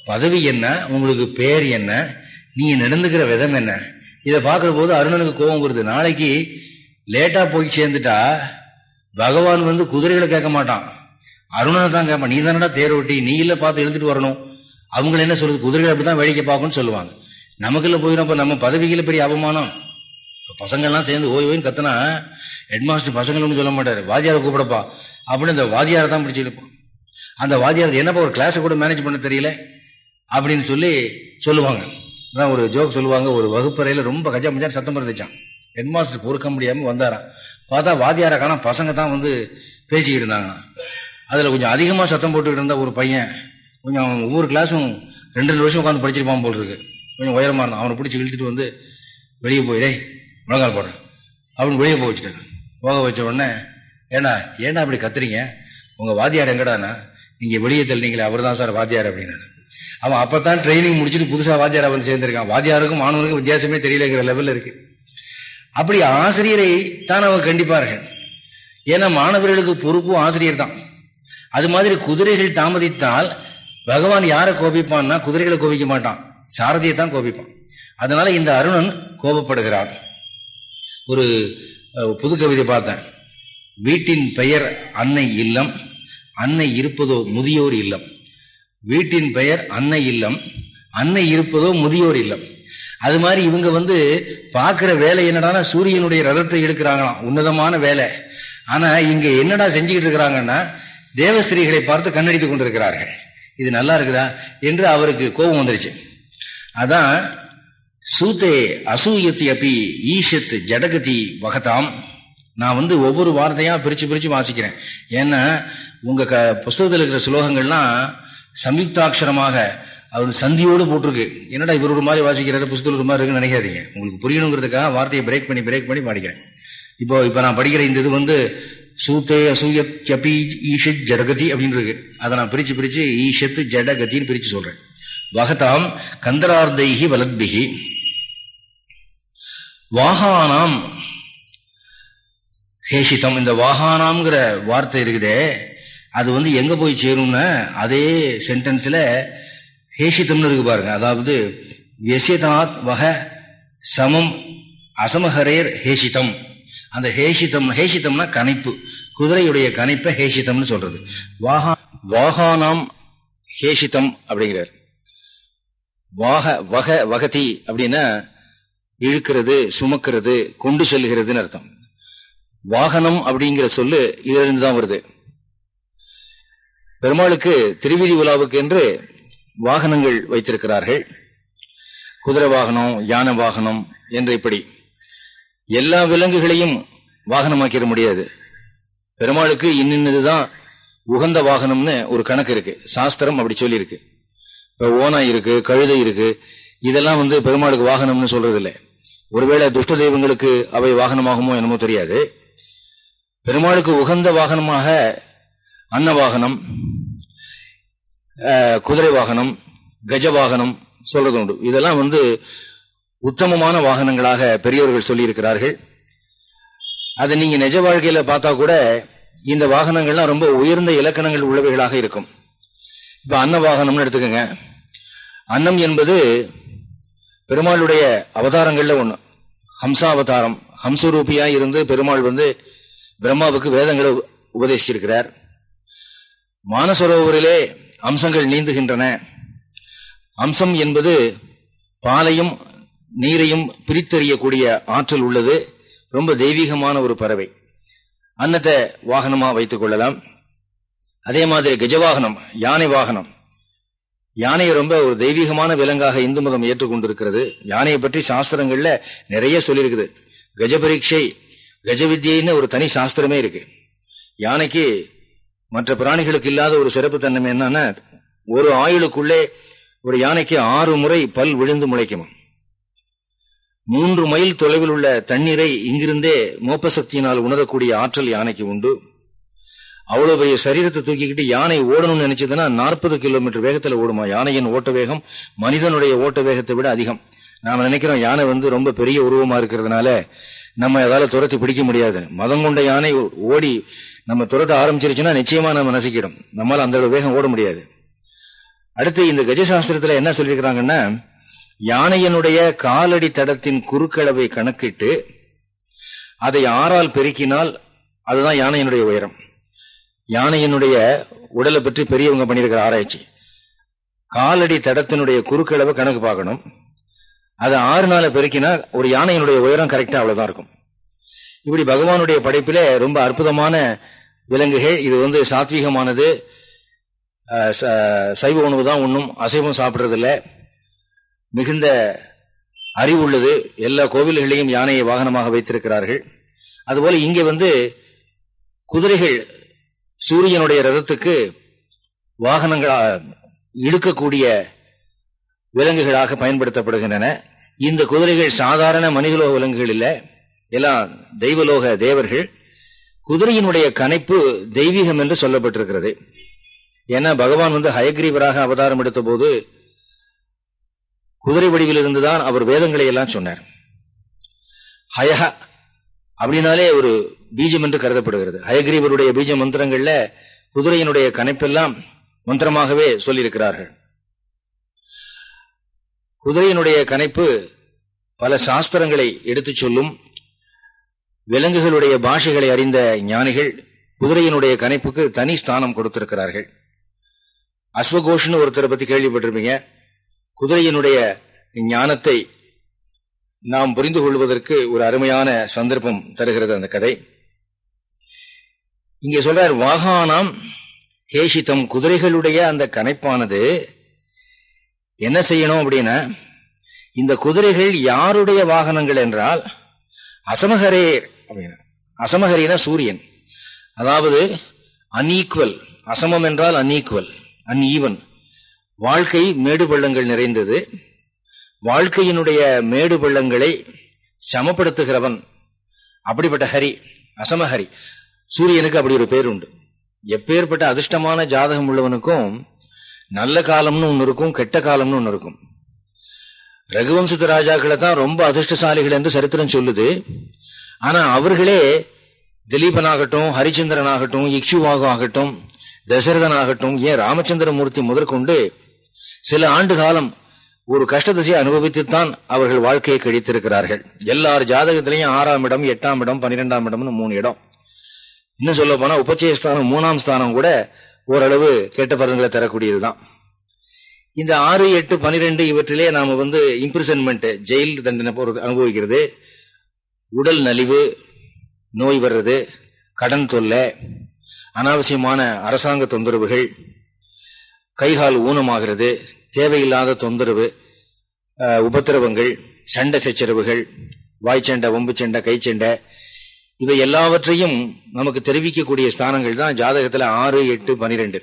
பதவி என்ன உங்களுக்கு பேர் என்ன நீங்க நடந்துக்கிற விதம் என்ன? இதை பார்க்கிற போது அருணனுக்கு கோபம் வருது. நாளைக்கு லேட்டா போய் சேர்ந்துட்டா பகவான் வந்து குதிரைகளை கேட்க மாட்டான். அருணனை தான் கேட்பான். நீ தானடா தேர் ஓட்டி நீ பார்த்து எழுதிட்டு வரணும். அவங்களை என்ன சொல்றது? குதிரைகள் அப்படிதான் வேடிக்கை பார்க்கணும்னு சொல்லுவாங்க. நமக்குள்ள போயிடும் நம்ம பதவிகளை பெரிய அவமானம். இப்போ பசங்கள்லாம் சேர்ந்து ஓய் ஓய்னு கத்தனா ஹெட்மாஸ்டர் பசங்களும் சொல்ல மாட்டாரு. வாத்தியாரை கூப்பிடப்பா. அப்படின்னு அந்த வாதியாரை தான் பிடிச்சி எடுப்போம் அந்த வாதியார் என்னப்பா ஒரு கிளாஸை கூட மேனேஜ் பண்ண தெரியல? அப்படின்னு சொல்லி சொல்லுவாங்க. அதான் ஒரு ஜோக் சொல்லுவாங்க. ஒரு வகுப்பறையில் ரொம்ப கஜா மஜா சத்தம் இருந்துச்சான் ஹெட்மாஸ்டர் பொறுக்க முடியாமல் வந்தாரான் பார்த்தா வாத்தியார காலம் பசங்க தான் வந்து பேசிக்கிட்டு இருந்தாங்க. அதில் கொஞ்சம் அதிகமாக சத்தம் போட்டுக்கிட்டு இருந்த ஒரு பையன் கொஞ்சம் ஒவ்வொரு கிளாஸும் ரெண்டு ரெண்டு வருஷம் உட்காந்து படிச்சிருப்பான் போல் இருக்கு கொஞ்சம் உயரமா இருந்தான். அவனை பிடிச்சி இழுத்துட்டு வந்து வெளியே போய் டேய் முழங்கால் போடுறேன் அப்படின்னு வெளியே போக வச்சுட்டாரு போக வச்ச உடனே ஏண்டா ஏண்டா அப்படி கத்துறீங்க? உங்கள் வாத்தியார் எங்கடாண்ணா நீங்கள் வெளியே தள்ளினீங்களே அவர் தான் சார் வாத்தியார் அப்படின்னு அவன் அப்பதான் ட்ரைனிங் முடிச்சுட்டு புதுசா வாத்தியார் வந்து சேர்ந்திருக்கான். வாத்தியாருக்கும் மாணவனுக்கும் வித்தியாசமே தெரியலங்கிற லெவல்ல இருக்கு. அப்படி ஆசிரியரை தான் அவங்க கண்டிப்பார்கள். ஏன்னா மாணவர்களுக்கு பொறுப்பு ஆசிரியர் தான். அது மாதிரி குதிரைகள் தாமதித்தால் பகவான் யாரை கோபிப்பான்னா குதிரைகளை கோபிக்க மாட்டான். சாரதியை தான் கோபிப்பான். அதனால இந்த அருணன் கோபப்படுகிறான். ஒரு புது கவிதை பார்த்தேன். வீட்டின் பெயர் அன்னை இல்லம் அன்னை இருப்பதோ முதியோர் இல்லம். வீட்டின் பெயர் அன்னை இல்லம் அன்னை இருப்பதோ முதியோர் இல்லம். அது மாதிரி இவங்க வந்து பாக்குற வேலை என்னடா சூரியனுடைய ரதத்தை எடுக்கிறாங்களாம். உன்னதமான வேலை. ஆனா இங்க என்னடா செஞ்சுக்கிட்டு இருக்கிறாங்கன்னா தேவஸ்திரீகளை பார்த்து கண்ணடித்து கொண்டிருக்கிறார்கள். இது நல்லா இருக்குதா? என்று அவருக்கு கோபம் வந்துருச்சு. அதான் சூத்தே அசூயத்தி அப்பி ஈஷத் ஜடகதி வகதாம். நான் வந்து ஒவ்வொரு வார்த்தையா பிரிச்சு பிரிச்சு வாசிக்கிறேன். ஏன்னா உங்க க புஸ்தகத்தில் இருக்கிற சுலோகங்கள்லாம் சம்யுக்தாட்சரமாக அவர் சந்தியோடு போட்டிருக்கு. என்னடா இவர் ஒரு மாதிரி வாசிக்கிறாரு புஸ்தகம் ஒரு மாதிரி இருக்குன்னு நினைக்காதீங்க. உங்களுக்கு புரியணுங்கிறதுக்காக வார்த்தையை பிரேக் பண்ணி பிரேக் பண்ணி படிக்கிறேன் இப்போ இப்ப நான் படிக்கிற இந்த இது வந்து சூத்தே அசூயத் சபி ஈஷத் ஜடகதி அப்படின்னு இருக்கு அதை நான் பிரிச்சு பிரிச்சு ஈஷத் ஜடகத்தின்னு பிரிச்சு சொல்றேன். வகதாம் கந்தரார்தைகி வலத்பிகி. வாகானாம் ஹேஷிதம். இந்த வாகானாம்ங்கிற வார்த்தை இருக்குதே அது வந்து எங்க போய் சேரும்னா அதே சென்டென்ஸ்ல ஹேஷித்தம்னு இருக்கு பாருங்க. அதாவது எசிதாத் வக சமம் அசமஹரேர் ஹேஷிதம். அந்த ஹேஷிதம் ஹேஷிதம்னா கணிப்பு. குதிரையுடைய கணிப்பை ஹேஷிதம்னு சொல்றது. வாகா வாகானாம் ஹேஷிதம் அப்படிங்கிறார். வாக வக வகதி அப்படின்னா இழுக்கிறது சுமக்கிறது கொண்டு செல்கிறதுன்னு அர்த்தம். வாகனம் அப்படிங்கிற சொல்லு இதிலிருந்து தான் வருது. பெருமாளுக்கு திருவிதி உலாவுக்கு என்று வாகனங்கள் வைத்திருக்கிறார்கள். குதிரை வாகனம் யானை வாகனம் என்று இப்படி எல்லா விலங்குகளையும் வாகனமாக்கிட முடியாது. பெருமாளுக்கு இன்னின்னதுதான் உகந்த வாகனம்னு ஒரு கணக்கு இருக்கு. சாஸ்திரம் அப்படி சொல்லியிருக்கு. இப்போ இப்ப ஓனா இருக்கு கழுதை இருக்கு இதெல்லாம் வந்து பெருமாளுக்கு வாகனம்னு சொல்றது இல்லை ஒருவேளை துஷ்ட தெய்வங்களுக்கு அவை வாகனமாகுமோ என்னமோ தெரியாது. பெருமாளுக்கு உகந்த வாகனமாக அன்ன வாகனம் குதிரை வாகனம் கஜ வாகனம் சொல்றது உண்டு இதெல்லாம் வந்து உத்தமமான வாகனங்களாக பெரியவர்கள் சொல்லியிருக்கிறார்கள். அதை நீங்க நிஜ வாழ்க்கையில பார்த்தா கூட இந்த வாகனங்கள்லாம் ரொம்ப உயர்ந்த இலக்கணங்கள் உள்ளவைகளாக இருக்கும். இப்ப அன்னவாகனம்னு எடுத்துக்கோங்க. அன்னம் என்பது பெருமாளுடைய அவதாரங்கள்ல ஒண்ணு. ஹம்சாவதாரம். ஹம்சரூபியா இருந்து பெருமாள் வந்து பிரம்மாவுக்கு வேதங்களை உபதேசிச்சிருக்கிறார். மானசரோவரிலே அம்சங்கள் நீந்துகின்றன. அம்சம் என்பது பாலையும் நீரையும் பிரித்தறியக்கூடிய ஆற்றல் உள்ளது. ரொம்ப தெய்வீகமான ஒரு பறவை. அன்னத்தை வாகனமாக வைத்துக் கொள்ளலாம். அதே மாதிரி கஜவாகனம் யானை வாகனம். யானையை ரொம்ப ஒரு தெய்வீகமான விலங்காக இந்து மதம் ஏற்றுக்கொண்டிருக்கிறது. யானையை பற்றி சாஸ்திரங்கள்ல நிறைய சொல்லியிருக்குது. கஜ பரீட்சை கஜ வித்யின்னு ஒரு தனி சாஸ்திரமே இருக்கு. யானைக்கு மற்ற பிராணிகளுக்கு இல்லாத ஒரு சிறப்பு தன்மை என்னன்னா ஒரு ஆயுளுக்குள்ளே ஒரு யானைக்கு ஆறு முறை பல் விழுந்து முளைக்கும்? மூன்று மைல் தொலைவில் உள்ள தண்ணீரை இங்கிருந்தே மோப்ப சக்தியினால் உணரக்கூடிய ஆற்றல் யானைக்கு உண்டு. அவ்வளவு பெரிய சரீரத்தை தூக்கிக்கிட்டு யானை ஓடணும்னு நினைச்சதுன்னா நாற்பது கிலோமீட்டர் வேகத்துல ஓடுமா? யானையின் ஓட்ட வேகம் மனிதனுடைய ஓட்ட வேகத்தை விட அதிகம். நாம நினைக்கிறோம் யானை வந்து ரொம்ப பெரிய உருவமா இருக்கிறதுனால நம்ம ஏதாவது துரத்தி பிடிக்க முடியாது. மதம் கொண்ட யானை ஓடி நம்ம துரத்த ஆரம்பிச்சிருச்சுன்னா நிச்சயமா நம்ம நசிக்கிடும். நம்மளால அந்த வேகம் ஓட முடியாது. அடுத்து இந்த கஜசாஸ்திரத்துல என்ன சொல்லியிருக்கிறாங்கன்னா யானையனுடைய காலடி தடத்தின் குறுக்களவை கணக்கிட்டு அதை ஆறால் பெருக்கினால் அதுதான் யானையினுடைய உயரம். யானையினுடைய உடலை பற்றி பெரியவங்க பண்ணியிருக்கிற ஆராய்ச்சி. காலடி தடத்தினுடைய குறுக்களவை கணக்கு பார்க்கணும். அதை ஆறு நாளை பெருக்கினா ஒரு யானையினுடைய உயரம் கரெக்டா அவ்வளவுதான் இருக்கும். இப்படி பகவானுடைய படைப்பில ரொம்ப அற்புதமான விலங்குகள். இது வந்து சாத்வீகமானது. சைவ உணவு தான் ஒன்றும் அசைவம் சாப்பிட்றதில்ல. மிகுந்த அறிவு உள்ளது. எல்லா கோவில்களையும் யானையை வாகனமாக வைத்திருக்கிறார்கள். அதுபோல இங்கே வந்து குதிரைகள் சூரியனுடைய ரதத்துக்கு வாகனங்களா இழுக்கக்கூடிய விலங்குகளாக பயன்படுத்தப்படுகின்றன. இந்த குதிரைகள் சாதாரண மனிதலோக விலங்குகள் இல்ல. எல்லாம் தெய்வலோக தேவர்கள். குதிரையினுடைய கணைப்பு தெய்வீகம் என்று சொல்லப்பட்டிருக்கிறது. ஏன்னா பகவான் வந்து ஹயக்ரீவராக அவதாரம் எடுத்த போது குதிரை வடிவில் இருந்துதான் அவர் வேதங்களை எல்லாம் சொன்னார். ஹயஹ அப்படின்னாலே ஒரு பீஜம் என்று கருதப்படுகிறது. ஹயக்ரீவருடைய பீஜ மந்திரங்கள்ல குதிரையினுடைய கணைப்பெல்லாம் மந்திரமாகவே சொல்லியிருக்கிறார்கள். குதிரையினுடைய கணைப்பு பல சாஸ்திரங்களை எடுத்துச் சொல்லும் விலங்குகளுடைய பாஷைகளை அறிந்த ஞானிகள் குதிரையினுடைய கணைப்புக்கு தனி ஸ்தானம் கொடுத்திருக்கிறார்கள். அஸ்வகோஷ்னு ஒருத்தரை பத்தி கேள்விப்பட்டிருப்பீங்க. குதிரையினுடைய ஞானத்தை நாம் புரிந்து கொள்வதற்கு ஒரு அருமையான சந்தர்ப்பம் தருகிறது அந்த கதை. இங்கே சொல்றார் வாகானாம் ஹேஷித்தம் குதிரைகளுடைய அந்த கணைப்பானது என்ன செய்யணும் அப்படின்னா இந்த குதிரைகள் யாருடைய வாகனங்கள் என்றால் அசமஹரே அப்படின்னா அசமஹரினா சூரியன். அதாவது அன்ஈக்குவல் அசமம் என்றால் அன்ஈக்குவல் அன்ஈவன் வாழ்க்கை மேடு பள்ளங்கள் நிறைந்தது. வாழ்க்கையினுடைய மேடு பள்ளங்களை சமப்படுத்துகிறவன் அப்படிப்பட்ட ஹரி அசமஹரி. சூரியனுக்கு அப்படி ஒரு பேர் உண்டு எப்பேற்பட்ட அதிர்ஷ்டமான ஜாதகம் உள்ளவனுக்கும் நல்ல காலம்னு ஒன்று இருக்கும் கெட்ட காலம்னு ஒன்று இருக்கும். ரகுவம்சத்து ராஜாக்களை தான் ரொம்ப அதிர்ஷ்டசாலிகள் என்று சரித்திரம் சொல்லுது. ஆனா அவர்களே திலீபன் ஆகட்டும் ஹரிச்சந்திரன் ஆகட்டும் இக்ஷுவாகு ஆகட்டும் தசரதன் ஆகட்டும் ஏன் ராமச்சந்திரமூர்த்தி முதற்கொண்டு சில ஆண்டு காலம் ஒரு கஷ்டதசையை அனுபவித்துத்தான் அவர்கள் வாழ்க்கையை கழித்திருக்கிறார்கள். எல்லார் ஜாதகத்திலையும் ஆறாம் இடம் எட்டாம் இடம் பன்னிரெண்டாம் இடம்னு மூணு இடம். இன்னும் சொல்ல போனா உபச்சயஸ்தானம் மூணாம் ஸ்தானம் கூட ஓரளவு கெட்ட பலன்களை தரக்கூடியதுதான். இந்த ஆறு எட்டு பனிரெண்டு இவற்றிலே நாம வந்து இம்ப்ரிசன்மெண்ட் ஜெயில் தண்டனை போறது அனுபவிக்கிறது. உடல் நலிவு நோய் வர்றது கடன் தொல்லை அனாவசியமான அரசாங்க தொந்தரவுகள் கைகால் ஊனமாகிறது தேவையில்லாத தொந்தரவு உபத்திரவங்கள் சண்டை சச்சரவுகள் வாய்ச்சண்டை ஒம்பு சண்டை கை சண்டை இவை எல்லாவற்றையும் நமக்கு தெரிவிக்கக்கூடிய ஸ்தானங்கள் தான் ஜாதகத்துல ஆறு எட்டு பனிரெண்டு.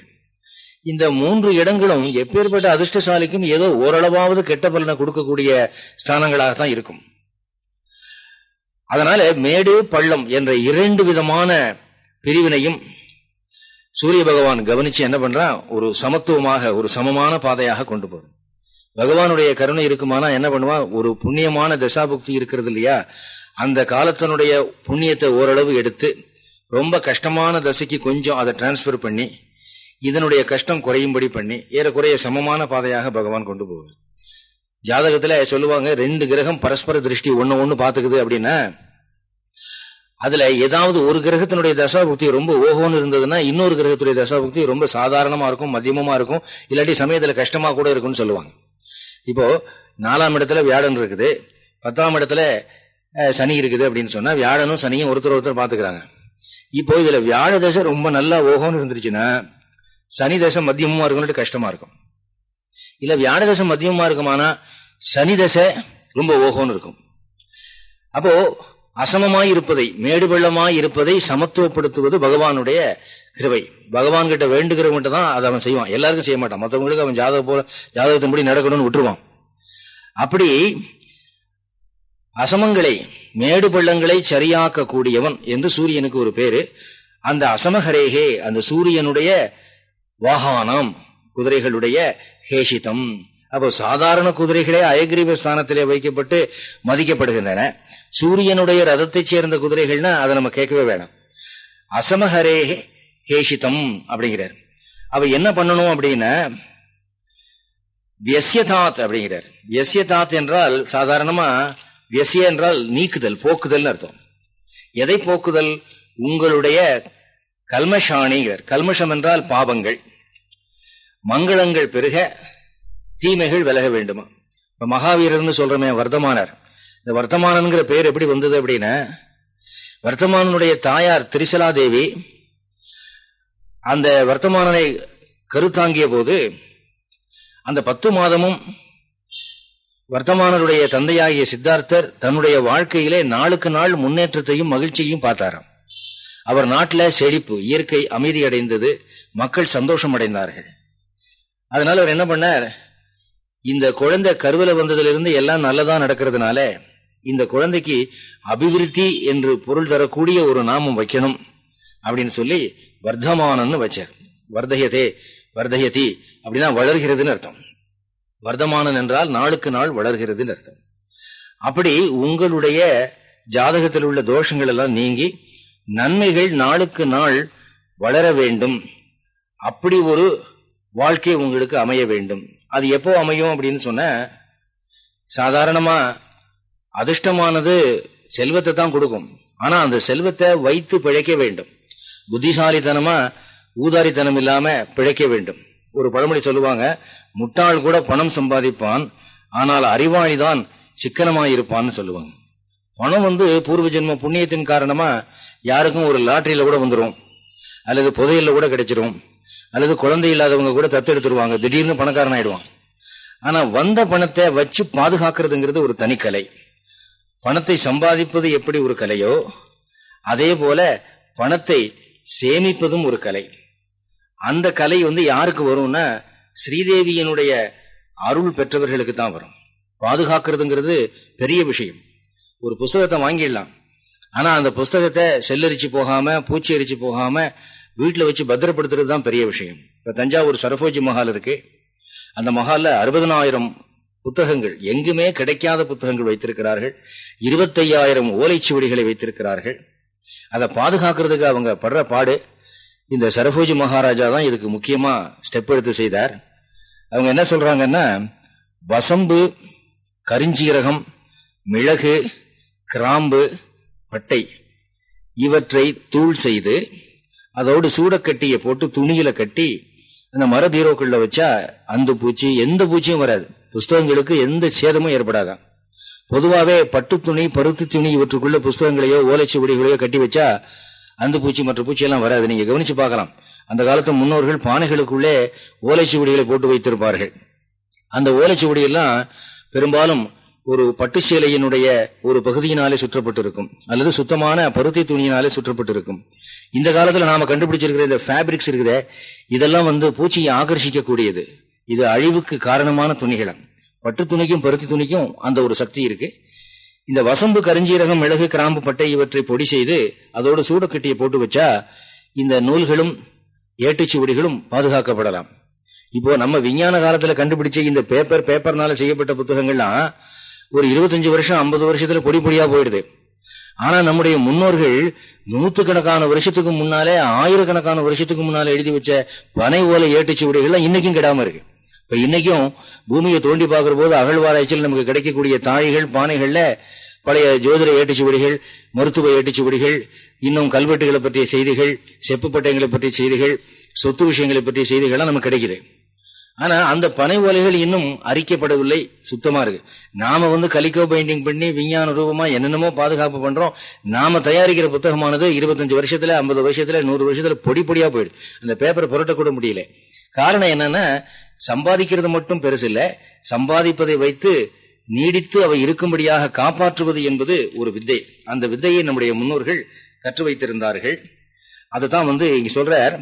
இந்த மூன்று இடங்களும் எப்பேற்பட்ட அதிர்ஷ்டசாலிக்கும் ஏதோ ஓரளவாவது கெட்ட பலனை கொடுக்கக்கூடிய ஸ்தானங்களாகத்தான் இருக்கும். அதனால மேடு பள்ளம் என்ற இரண்டு விதமான பிரிவினையும் சூரிய பகவான் கவனிச்சு என்ன பண்றான் ஒரு சமத்துவமாக ஒரு சமமான பாதையாக கொண்டு போகும் பகவானுடைய கருணை இருக்குமானா என்ன பண்ணுவான் ஒரு புண்ணியமான தசாபுக்தி இருக்கிறது இல்லையா? அந்த காலத்தினுடைய புண்ணியத்தை ஓரளவு எடுத்து ரொம்ப கஷ்டமான தசைக்கு கொஞ்சம் அதை டிரான்ஸ்பர் பண்ணி இதனுடைய கஷ்டம் குறையும்படி பண்ணி ஏறக்குறைய சமமான பாதையாக பகவான் கொண்டு போவார். ஜாதகத்துல சொல்லுவாங்க ரெண்டு கிரகம் பரஸ்பர திருஷ்டி ஒன்னு ஒண்ணு பாத்துக்குது அப்படின்னா அதுல ஏதாவது ஒரு கிரகத்தினுடைய தசாபுக்தி ரொம்ப ஓஹோன்னு இருந்ததுன்னா இன்னொரு கிரகத்துடைய தசாபுக்தி ரொம்ப சாதாரணமா இருக்கும் மதியமமா இருக்கும் இல்லாட்டி சமயத்துல கஷ்டமா கூட இருக்கும்னு சொல்லுவாங்க. இப்போ நாலாம் இடத்துல வியாழன் இருக்குது பத்தாம் இடத்துல சனி இருக்குது அப்படின்னு சொன்னா வியாழனும் சனியும் ஒருத்தர் ஒருத்தர் பாத்துக்கிறாங்க இப்போ இதுல வியாழ தசை ரொம்ப நல்லா ஓகோன்னு இருந்துருச்சுன்னா சனி தசை மத்தியமமா இருக்கும்னு கஷ்டமா இருக்கும். இல்ல வியாழ தசை மத்தியமா இருக்குமானா சனி தசை ரொம்ப ஓகோன்னு இருக்கும். அப்போ அசமமாய் இருப்பதை மேடு பள்ளமாய் இருப்பதை சமத்துவப்படுத்துவது பகவானுடைய கிருவை பகவான் கிட்ட வேண்டுகிறவங்கிட்ட தான் அதை அவன் செய்வான். எல்லாருக்கும் செய்ய மாட்டான். மற்றவங்களுக்கு அவன் ஜாதக போல ஜாதகத்தின்படி நடக்கணும்னு விட்டுருவான். அப்படி அசமங்களை மேடு பள்ளங்களை சரியாக்க கூடியவன் என்று சூரியனுக்கு ஒரு பேரு. அந்த அசமஹரேகே அந்த சூரியனுடைய வாகனம் குதிரைகளுடைய ஹேஷிதம். அப்போ சாதாரண குதிரைகளே அயகிரீவ ஸ்தானத்திலே வைக்கப்பட்டு மதிக்கப்படுகின்றன. சூரியனுடைய ரதத்தைச் சேர்ந்த குதிரைகள்னா அதை நம்ம கேட்கவே வேணாம். அசமஹரே ஹேஷிதம் அப்படிங்கிறார். அவ என்ன பண்ணணும் அப்படின்னா வியசியதாத் அப்படிங்கிறார். வியசியதாத் என்றால் சாதாரணமா வியசிய என்றால் நீக்குதல் போக்குதல் அர்த்தம். எதை போக்குதல்? உங்களுடைய கல்மஷாணிங்கிறார் கல்மஷம் என்றால் பாவங்கள் மங்களங்கள் பெருக தீமைகள் விலக வேண்டுமா? இப்ப மகாவீரர்னு சொல்றமே வர்த்தமானர். இந்த வர்த்தமானங்கிற பேர் எப்படி வந்தது அப்படின்னா வர்த்தமானனுடைய தாயார் திரிசலா தேவி அந்த வர்த்தமானனை கருத்தாங்கிய போது அந்த பத்து மாதமும் வர்த்தமானருடைய தந்தையாகிய சித்தார்த்தர் தன்னுடைய வாழ்க்கையிலே நாளுக்கு நாள் முன்னேற்றத்தையும் மகிழ்ச்சியையும் பார்த்தாராம். அவர் நாட்டில் செழிப்பு இயற்கை அமைதி அடைந்தது மக்கள் சந்தோஷம் அடைந்தார்கள் அதனால அவர் என்ன பண்ணார்? இந்த குழந்தை கருவில வந்ததிலிருந்து எல்லாம் நல்லதா நடக்கிறதுனால இந்த குழந்தைக்கு அபிவிருத்தி என்று பொருள் தரக்கூடிய ஒரு நாமம் வைக்கணும் அப்படின்னு சொல்லி வர்த்தமானன்னு வச்சார். வர்தயதே வர்தயதி அப்படின்னா வளர்கிறதுன்னு அர்த்தம். வர்த்தமானன் என்றால் நாளுக்கு நாள் வளர்கிறதுன்னு அர்த்தம். அப்படி உங்களுடைய ஜாதகத்தில் உள்ள தோஷங்கள் எல்லாம் நீங்கி நன்மைகள் நாளுக்கு நாள் வளர வேண்டும். அப்படி ஒரு வாழ்க்கை உங்களுக்கு அமைய வேண்டும். அது எப்போ அமையும் அப்படின்னு சொன்ன சாதாரணமா அதிர்ஷ்டமானது செல்வத்தை தான் கொடுக்கும். ஆனா அந்த செல்வத்தை வைத்து பிழைக்க வேண்டும். புத்திசாலித்தனமா ஊதாரித்தனம் இல்லாம பிழைக்க வேண்டும். ஒரு பழமொழி சொல்லுவாங்க முட்டாள் கூட பணம் சம்பாதிப்பான் ஆனால் அறிவாளி தான் சிக்கனமாக இருப்பான்னு சொல்லுவாங்க. பணம் வந்து பூர்வ ஜென்ம புண்ணியத்தின் காரணமா யாருக்கும் ஒரு லாட்டரியில கூட வந்துடும் அல்லது புதையில கூட கிடைச்சிரும் அல்லது குழந்தை இல்லாதவங்க கூட தத்தெடுத்துருவாங்க திடீர்னு பணக்காரன் ஆயிடுவான் ஆனா வந்த பணத்தை வச்சு பாதுகாக்கிறதுங்கிறது ஒரு தனிக்கலை. பணத்தை சம்பாதிப்பது எப்படி ஒரு கலையோ அதே போல பணத்தை சேமிப்பதும் ஒரு கலை. அந்த கலை வந்து யாருக்கு வரும்னா ஸ்ரீதேவியினுடைய அருள் பெற்றவர்களுக்கு தான் வரும். பாதுகாக்கிறதுங்கிறது பெரிய விஷயம். ஒரு புஸ்தகத்தை வாங்கிடலாம். ஆனா அந்த புஸ்தகத்தை செல்லரிச்சு போகாம பூச்சி அரிச்சு போகாம வீட்டுல வச்சு பத்திரப்படுத்துறது தான் பெரிய விஷயம். இப்ப தஞ்சாவூர் சரபோஜி மஹால் இருக்கு. அந்த மஹால்ல அறுபதனாயிரம் புத்தகங்கள் எங்குமே கிடைக்காத புத்தகங்கள் வைத்திருக்கிறார்கள். இருபத்தையாயிரம் ஓலைச்சுவடிகளை வைத்திருக்கிறார்கள். அதை பாதுகாக்கிறதுக்கு அவங்க படுற பாடு இந்த சரபோஜி மகாராஜா தான் இதுக்கு முக்கியமா ஸ்டெப் எடுத்து செய்தார். அவங்க என்ன சொல்றாங்கன்னா வசம்பு கரிஞ்சீரகம் மிளகு கிராம்பு பட்டை இவற்றை தூள் செய்து அதோடு சூடக்கட்டியை போட்டு துணியில கட்டி அந்த மர பீரோக்குள்ள வச்சா அந்த பூச்சி எந்த பூச்சியும் வராது. புஸ்தகங்களுக்கு எந்த சேதமும் ஏற்படாதான் பொதுவாகவே பட்டு துணி பருத்து துணி இவற்றுக்குள்ள புஸ்தகங்களையோ ஓலைச்சுவடிகளையோ கட்டி வச்சா அந்த பூச்சி மற்ற பூச்சியெல்லாம் வராது. நீங்க கவனிச்சு பார்க்கலாம். அந்த காலத்து முன்னோர்கள் பானைகளுக்குள்ளே ஓலைச்சுவடிகளை போட்டு வைத்திருப்பார்கள். அந்த ஓலைச்சுவடியெல்லாம் பெரும்பாலும் ஒரு பட்டு சேலையினுடைய ஒரு பகுதியினாலே சுற்றப்பட்டிருக்கும். அல்லது சுத்தமான பருத்தி துணியினாலே சுற்றப்பட்டிருக்கும். இந்த காலத்துல நாம கண்டுபிடிச்சிருக்கிற இந்த ஃபேப்ரிக்ஸ் இருக்குதே இதெல்லாம் வந்து பூச்சியை ஆகர்ஷிக்கக்கூடியது. இது அழிவுக்கு காரணமான துணிகளம் பட்டு துணிக்கும் பருத்தி துணிக்கும் அந்த ஒரு சக்தி இருக்கு. இந்த வசம்பு கரிஞ்சீரகம் மிளகு கிராம்பு பட்டை இவற்றை பொடி செய்து அதோடு சூடக்கட்டியை போட்டு வச்சா இந்த நூல்களும் ஏட்டுச்சுவடிகளும் பாதுகாக்கப்படலாம். இப்போ நம்ம விஞ்ஞான காலத்துல கண்டுபிடிச்ச இந்த பேப்பர் பேப்பர்னால செய்யப்பட்ட புத்தகங்கள்லாம் ஒரு இருபத்தஞ்சு வருஷம் ஐம்பது வருஷத்துல பொடி பொடியா போயிடுது. ஆனா நம்முடைய முன்னோர்கள் நூத்துக்கணக்கான வருஷத்துக்கு முன்னாலே ஆயிரக்கணக்கான வருஷத்துக்கு முன்னாலே எழுதி வச்ச பனை ஓலை ஏட்டுச்சுவடிகள்லாம் இன்னைக்கும் கிடாம இருக்கு. இப்ப இன்னைக்கும் பூமியை தோண்டி பார்க்கிற போது அகழ்வாராய்ச்சியில் நமக்கு கிடைக்கக்கூடிய தாழிகள் பானைகள்ல பழைய ஜோதிட ஏட்டுச்சுவடிகள் மருத்துவ ஏட்டுச்சுவடிகள் இன்னும் கல்வெட்டுகளை பற்றிய செய்திகள் செப்பு பட்டயங்களை பற்றிய செய்திகள் சொத்து விஷயங்களை பற்றிய செய்திகள்லாம் நமக்கு கிடைக்குது. ஆனா அந்த பனை ஓலைகள் இன்னும் அரிக்கப்படவில்லை சுத்தமா இருக்கு. நாம வந்து கலிக்கோ பெயிண்டிங் பண்ணி விஞ்ஞான ரூபமா என்னென்னமோ பாதுகாப்பு பண்றோம். நாம தயாரிக்கிற புத்தகமானது இருபத்தஞ்சு வருஷத்துல ஐம்பது வருஷத்துல நூறு வருஷத்துல பொடி பொடியா போயிடு அந்த பேப்பரை புரட்டக்கூட முடியல. காரணம் என்னன்னா சம்பாதிக்கிறது மட்டும் பெருசு இல்ல சம்பாதிப்பதை வைத்து நீடித்து அவை இருக்கும்படியாக காப்பாற்றுவது என்பது ஒரு வித்தை. அந்த வித்தையை நம்முடைய முன்னோர்கள் கற்று வைத்திருந்தார்கள். அதுதான் வந்து இங்க சொல்றார்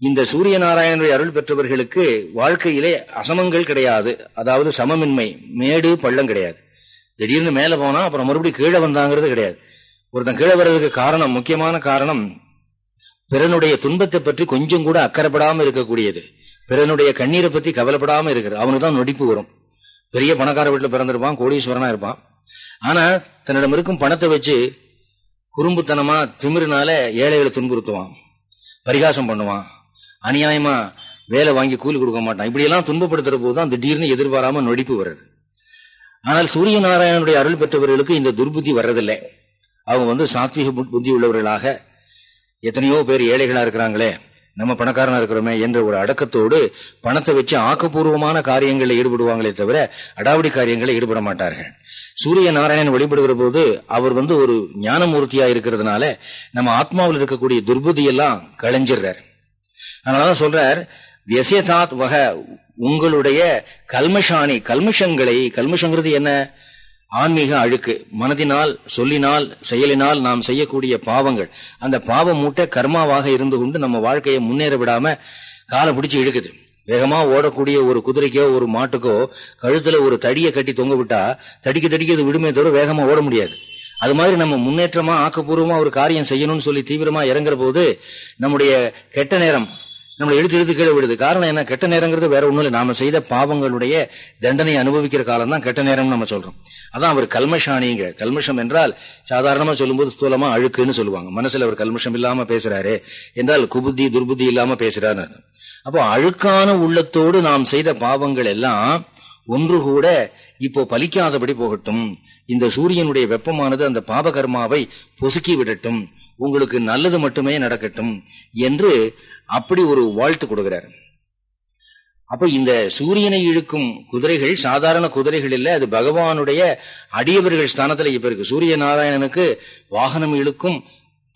இந்த சூரிய நாராயணனுடைய அருள் பெற்றவர்களுக்கு வாழ்க்கையிலே அசமங்கள் கிடையாது. அதாவது சமமின்மை மேடு பள்ளம் கிடையாது. திடீர்னு மேல போனா அப்புறம் மறுபடியும் கீழே வந்தாங்கிறது கிடையாது. ஒருத்தன் கீழே வர்றதுக்கு காரணம் முக்கியமான காரணம் பிறனுடைய துன்பத்தை பற்றி கொஞ்சம் கூட அக்கறைப்படாம இருக்கக்கூடியது. பிறனுடைய கண்ணீரை பத்தி கவலைப்படாம இருக்கிறது. அவனுக்கு தான் நொடிப்பு வரும். பெரிய பணக்கார வீட்டுல பிறந்திருப்பான் கோடீஸ்வரனா இருப்பான். ஆனா தன்னிடம் இருக்கும் பணத்தை வச்சு குறும்புத்தனமா திமிருனால ஏழைகளை துன்புறுத்துவான். பரிகாசம் பண்ணுவான். அநியாயமா வேலை வாங்கி கூலி கொடுக்க மாட்டான். இப்படி எல்லாம் துன்பப்படுத்துற போதுதான் திடீர்னு எதிர்பாராம நொடிப்பு வருது ஆனால் சூரிய நாராயணனுடைய அருள் பெற்றவர்களுக்கு இந்த துர்புத்தி வர்றதில்லை. அவங்க வந்து சாத்விக புத்தி உள்ளவர்களாக எத்தனையோ பேர் ஏழைகளா இருக்கிறாங்களே நம்ம பணக்காரனா இருக்கிறோமே என்ற ஒரு அடக்கத்தோடு பணத்தை வச்சு ஆக்கப்பூர்வமான காரியங்களில் ஈடுபடுவாங்களே தவிர அடாவடி காரியங்களில் ஈடுபட மாட்டார்கள். சூரிய நாராயணன் வழிபடுகிற போது அவர் வந்து ஒரு ஞானமூர்த்தியா இருக்கிறதுனால நம்ம ஆத்மாவில் இருக்கக்கூடிய துர்புதி எல்லாம் களைஞ்சிடுறார். அதனாலதான் சொல்றார் வியசியதாத் வக உங்களுடைய கல்மஷானி கல்மஷங்களை கல்மஷங்கிறது என்ன? ஆன்மீக அழுக்கு மனதினால் சொல்லினால் செயலினால் நாம் செய்யக்கூடிய பாவங்கள். அந்த பாவம் மூட்டை கர்மாவாக இருந்து கொண்டு நம்ம வாழ்க்கையை முன்னேற விடாம காலை பிடிச்சி இழுக்குது. வேகமா ஓடக்கூடிய ஒரு குதிரைக்கோ ஒரு மாட்டுக்கோ கழுத்துல ஒரு தடியை கட்டி தொங்க விட்டா தடிக்க தடிக்க அது விடுமே தவிர வேகமா ஓட முடியாது. அது மாதிரி நம்ம முன்னேற்றமா ஆக்கப்பூர்வமா ஒரு காரியம் செய்யணும்னு சொல்லி தீவிரமா இறங்குற போது நம்முடைய கெட்ட நேரம் நம்மளை எழுத்து எழுத்து கீழே விடுது. காரணம் என்ன? கெட்ட நேரங்கிறது வேற ஒண்ணும் இல்லை. நாம செய்த பாவங்களுடைய தண்டனை அனுபவிக்கிற காலம் தான் கெட்ட நேரம் நம்ம சொல்றோம். அதான் அவர் கல்மஷானிங்க கல்மஷம் என்றால் சாதாரணமா சொல்லும்போது ஸ்தூலமா அழுக்குன்னு சொல்லுவாங்க. மனசுல அவர் கல்மஷம் இல்லாம பேசுறாரு. என்றால் குபுத்தி துர்புத்தி இல்லாம பேசுறாரு அப்போ அழுக்கான உள்ளத்தோடு நாம் செய்த பாவங்கள் எல்லாம் ஒன்று கூட இப்போ பலிக்காதபடி போகட்டும். இந்த சூரியனுடைய வெப்பமானது அந்த பாபகர்மாவை பொசுக்கி விடட்டும். உங்களுக்கு நல்லது மட்டுமே நடக்கட்டும் என்று அப்படி ஒரு வாழ்த்து கொடுக்கிறார். அப்ப இந்த சூரியனை இழுக்கும் குதிரைகள் சாதாரண குதிரைகள் இல்ல அது பகவானுடைய அடியவர்கள் ஸ்தானத்துல இப்ப இருக்கு. சூரிய நாராயணனுக்கு வாகனம் இழுக்கும்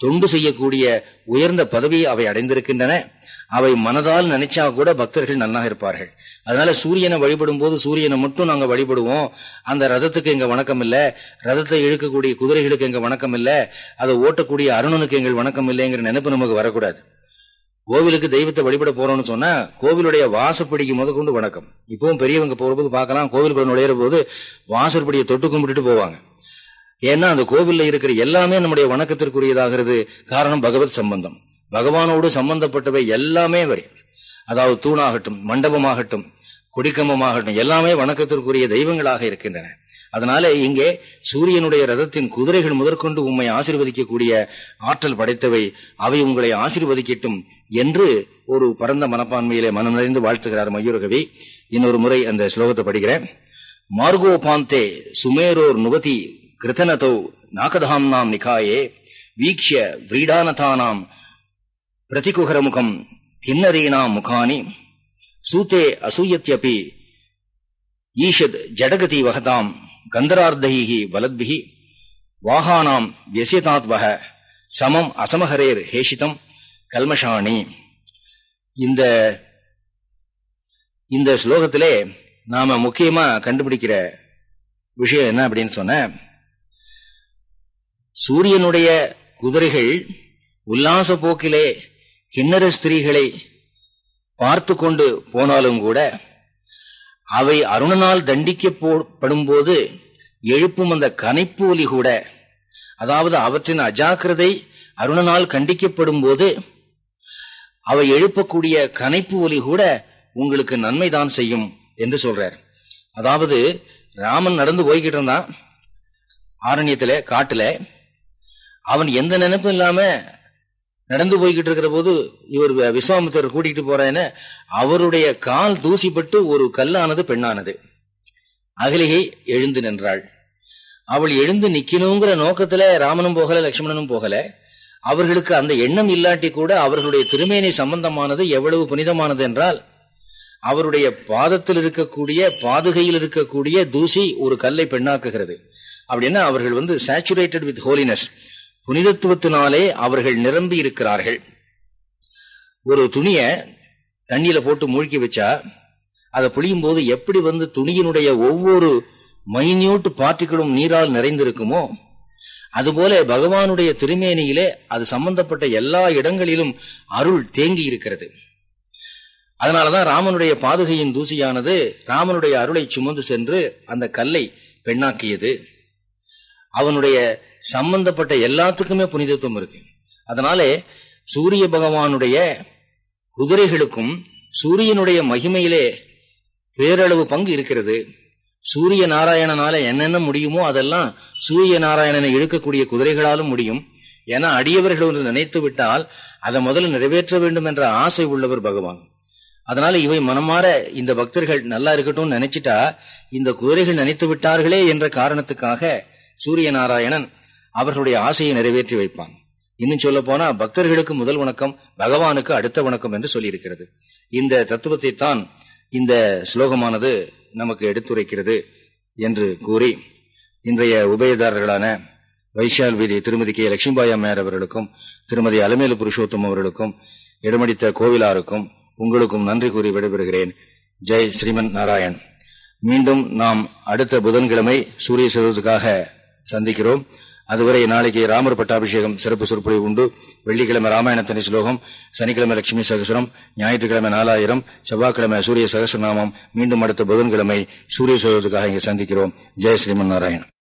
தொண்டு செய்யக்கூடிய உயர்ந்த பதவியை அவை அடைந்திருக்கின்றன. அவை மனதால் நினைச்சா கூட பக்தர்கள் நன்னாக இருப்பார்கள். அதனால சூரியனை வழிபடும் போது சூரியனை மட்டும் நாங்க வழிபடுவோம். அந்த ரதத்துக்கு எங்க வணக்கம் இல்ல ரதத்தை இழுக்கக்கூடிய குதிரைகளுக்கு எங்க வணக்கம் இல்ல அதை ஓட்டக்கூடிய அருணனுக்கு எங்கள் வணக்கம் இல்லைங்கிற நினைப்பு நமக்கு வரக்கூடாது. கோவிலுக்கு தெய்வத்தை வழிபட போறோம்னு சொன்னா கோவிலுடைய வாசப்படிக்கு முத கொண்டு வணக்கம். இப்பவும் பெரியவங்க போறபோது பார்க்கலாம் கோவிலுக்குள்ள நுழையிற போது வாசற்படியை தொட்டு கும்பிட்டுட்டு போவாங்க. ஏன்னா அந்த கோவில்ல இருக்கிற எல்லாமே நம்முடைய வணக்கத்திற்குரியதாகிறது. காரணம் பகவத் சம்பந்தம். பகவானோடு சம்பந்தப்பட்டவை எல்லாமே வரை. அதாவது தூணாகட்டும் மண்டபமாகட்டும் கொடிக்கம்பமாகட்டும் எல்லாமே வணக்கத்திற்குரிய தெய்வங்களாக இருக்கின்றன. அதனாலே இங்கே சூரியனுடைய ரதத்தின் குதிரைகள் முதற்கொண்டு உண்மை ஆசிர்வதிக்கக்கூடிய ஆற்றல் படைத்தவை. அவை உங்களை ஆசிர்வதிக்கட்டும் என்று ஒரு பரந்த மனப்பான்மையிலே மனம் நிறைந்து வாழ்த்துகிறார் மயூரகவி இன்னொரு முறை அந்த ஸ்லோகத்தை படிக்கிறேன். மார்கோ பாந்தே சுமேரோர் நுவதி கிருத்தனதோ நாகதாம் நாம் நிகாயே வீக்ஷ வீடானதானாம் பிரதிகுகரமுகம் கிண்ணரீணாம் முகானி சூத்தே அசூயத்யபி ஈஷத் ஜடகதி வகதாம் கந்தரார்த்தகி வலத்பிகி வாகானாம் வியசியதாத்வக சமம் அசமஹரேர் ஹேஷிதம் கல்மஷாணி. இந்த இந்த ஸ்லோகத்திலே நாம முக்கியமா கண்டுபிடிக்கிற விஷயம் என்ன அப்படின்னு சொன்ன சூரியனுடைய குதிரைகள் உல்லாச போக்கிலே கிண்ணற ஸ்திரீகளை பார்த்து கொண்டு போனாலும் கூட அவை அருணனால் தண்டிக்கப்படும் போது எழுப்பும் அந்த கனைப்பு ஒலி கூட அதாவது அவற்றின் அஜாக்கிரதை அருணனால் கண்டிக்கப்படும் போது அவை எழுப்பக்கூடிய கனைப்பு ஒலி கூட உங்களுக்கு நன்மைதான் செய்யும் என்று சொல்றார். அதாவது ராமன் நடந்து போய்கிட்டு இருந்தான். ஆரண்யத்துல காட்டுல. அவன் எந்த நினைப்பும் இல்லாம நடந்து போய்கிட்டு இருக்கிற போது இவர் விஸ்வாமித்தர் கூட்டிகிட்டு போறேன்னு அவருடைய கால் தூசிப்பட்டு ஒரு கல்லானது பெண்ணானது. அகலிகை எழுந்து நின்றாள். அவள் எழுந்து நிக்கணுங்கிற நோக்கத்துல ராமனும் போகல லட்சுமணனும் போகல. அவர்களுக்கு அந்த எண்ணம் இல்லாட்டி கூட அவர்களுடைய திருமேனி சம்பந்தமானது எவ்வளவு புனிதமானது என்றால் அவருடைய பாதத்தில் இருக்கக்கூடிய பாதுகையில் இருக்கக்கூடிய தூசி ஒரு கல்லை பெண்ணாக்குகிறது. அப்படின்னா அவர்கள் வந்து சேச்சுரேட்டட் வித் ஹோலினஸ் புனிதத்துவத்தினாலே அவர்கள் நிரம்பி இருக்கிறார்கள். ஒரு துணிய தண்ணியில போட்டு மூழ்கி வச்சா அதை புளியும் போது எப்படி வந்து துணியினுடைய ஒவ்வொரு மைன்யூட் பார்ட்டிகளும் நீரால் நிறைந்திருக்குமோ அதுபோல பகவானுடைய திருமேனியிலே அது சம்பந்தப்பட்ட எல்லா இடங்களிலும் அருள் தேங்கி இருக்கிறது. அதனாலதான் ராமனுடைய பாதுகையின் தூசியானது ராமனுடைய அருளை சுமந்து சென்று அந்த கல்லை பெண்ணாக்கியது. அவனுடைய சம்பந்தப்பட்ட எல்லாத்துக்குமே புனிதத்துவம் இருக்கு. அதனாலே சூரிய பகவானுடைய குதிரைகளுக்கும் சூரியனுடைய மகிமையிலே பேரளவு பங்கு இருக்கிறது. சூரிய நாராயணனால என்னென்ன முடியுமோ அதெல்லாம் சூரிய நாராயணனை இழுக்கக்கூடிய குதிரைகளாலும் முடியும். ஏன்னா அடியவர்கள் ஒன்று நினைத்து விட்டால் அதை முதல்ல நிறைவேற்ற வேண்டும் என்ற ஆசை உள்ளவர் பகவான். அதனால இவை மனமாற இந்த பக்தர்கள் நல்லா இருக்கட்டும் நினைச்சிட்டா இந்த குதிரைகள் நினைத்து விட்டார்களே என்ற காரணத்துக்காக சூரிய நாராயணன் அவர்களுடைய ஆசையை நிறைவேற்றி வைப்பான். இன்னும் சொல்ல போனா பக்தர்களுக்கு முதல் வணக்கம் பகவானுக்கு அடுத்த வணக்கம் என்று சொல்லியிருக்கிறது. இந்த தத்துவத்தை தான் இந்த ஸ்லோகமானது நமக்கு எடுத்துரைக்கிறது என்று கூறி இன்றைய உபயதாரர்களான வைஷால் வீதி திருமதி கே. லட்சுமிபாய் அம்மையார் அவர்களுக்கும் திருமதி அலமேலு புருஷோத்தம் அவர்களுக்கும் இடமடித்த கோவிலாருக்கும் உங்களுக்கும் நன்றி கூறி விடைபெறுகிறேன். ஜெய் ஸ்ரீமன் நாராயண். மீண்டும் நாம் அடுத்த புதன்கிழமை சூரிய சதுரத்துக்காக சந்திக்கிறோம். அதுவரை நாளைக்கு ராமர் பட்டாபிஷேகம் சிறப்பு சொற்பொழிவு உண்டு. வெள்ளிக்கிழமை ராமாயணத்தனி ஸ்லோகம் சனிக்கிழமை லட்சுமி சகசரம் ஞாயிற்றுக்கிழமை நாலாயிரம் செவ்வாய்க்கிழமை சூரிய சகசரநாமம். மீண்டும் அடுத்த புதன்கிழமை சூரிய சோதத்துக்காக இங்கே சந்திக்கிறோம். ஜெய் ஸ்ரீமன் நாராயணன்.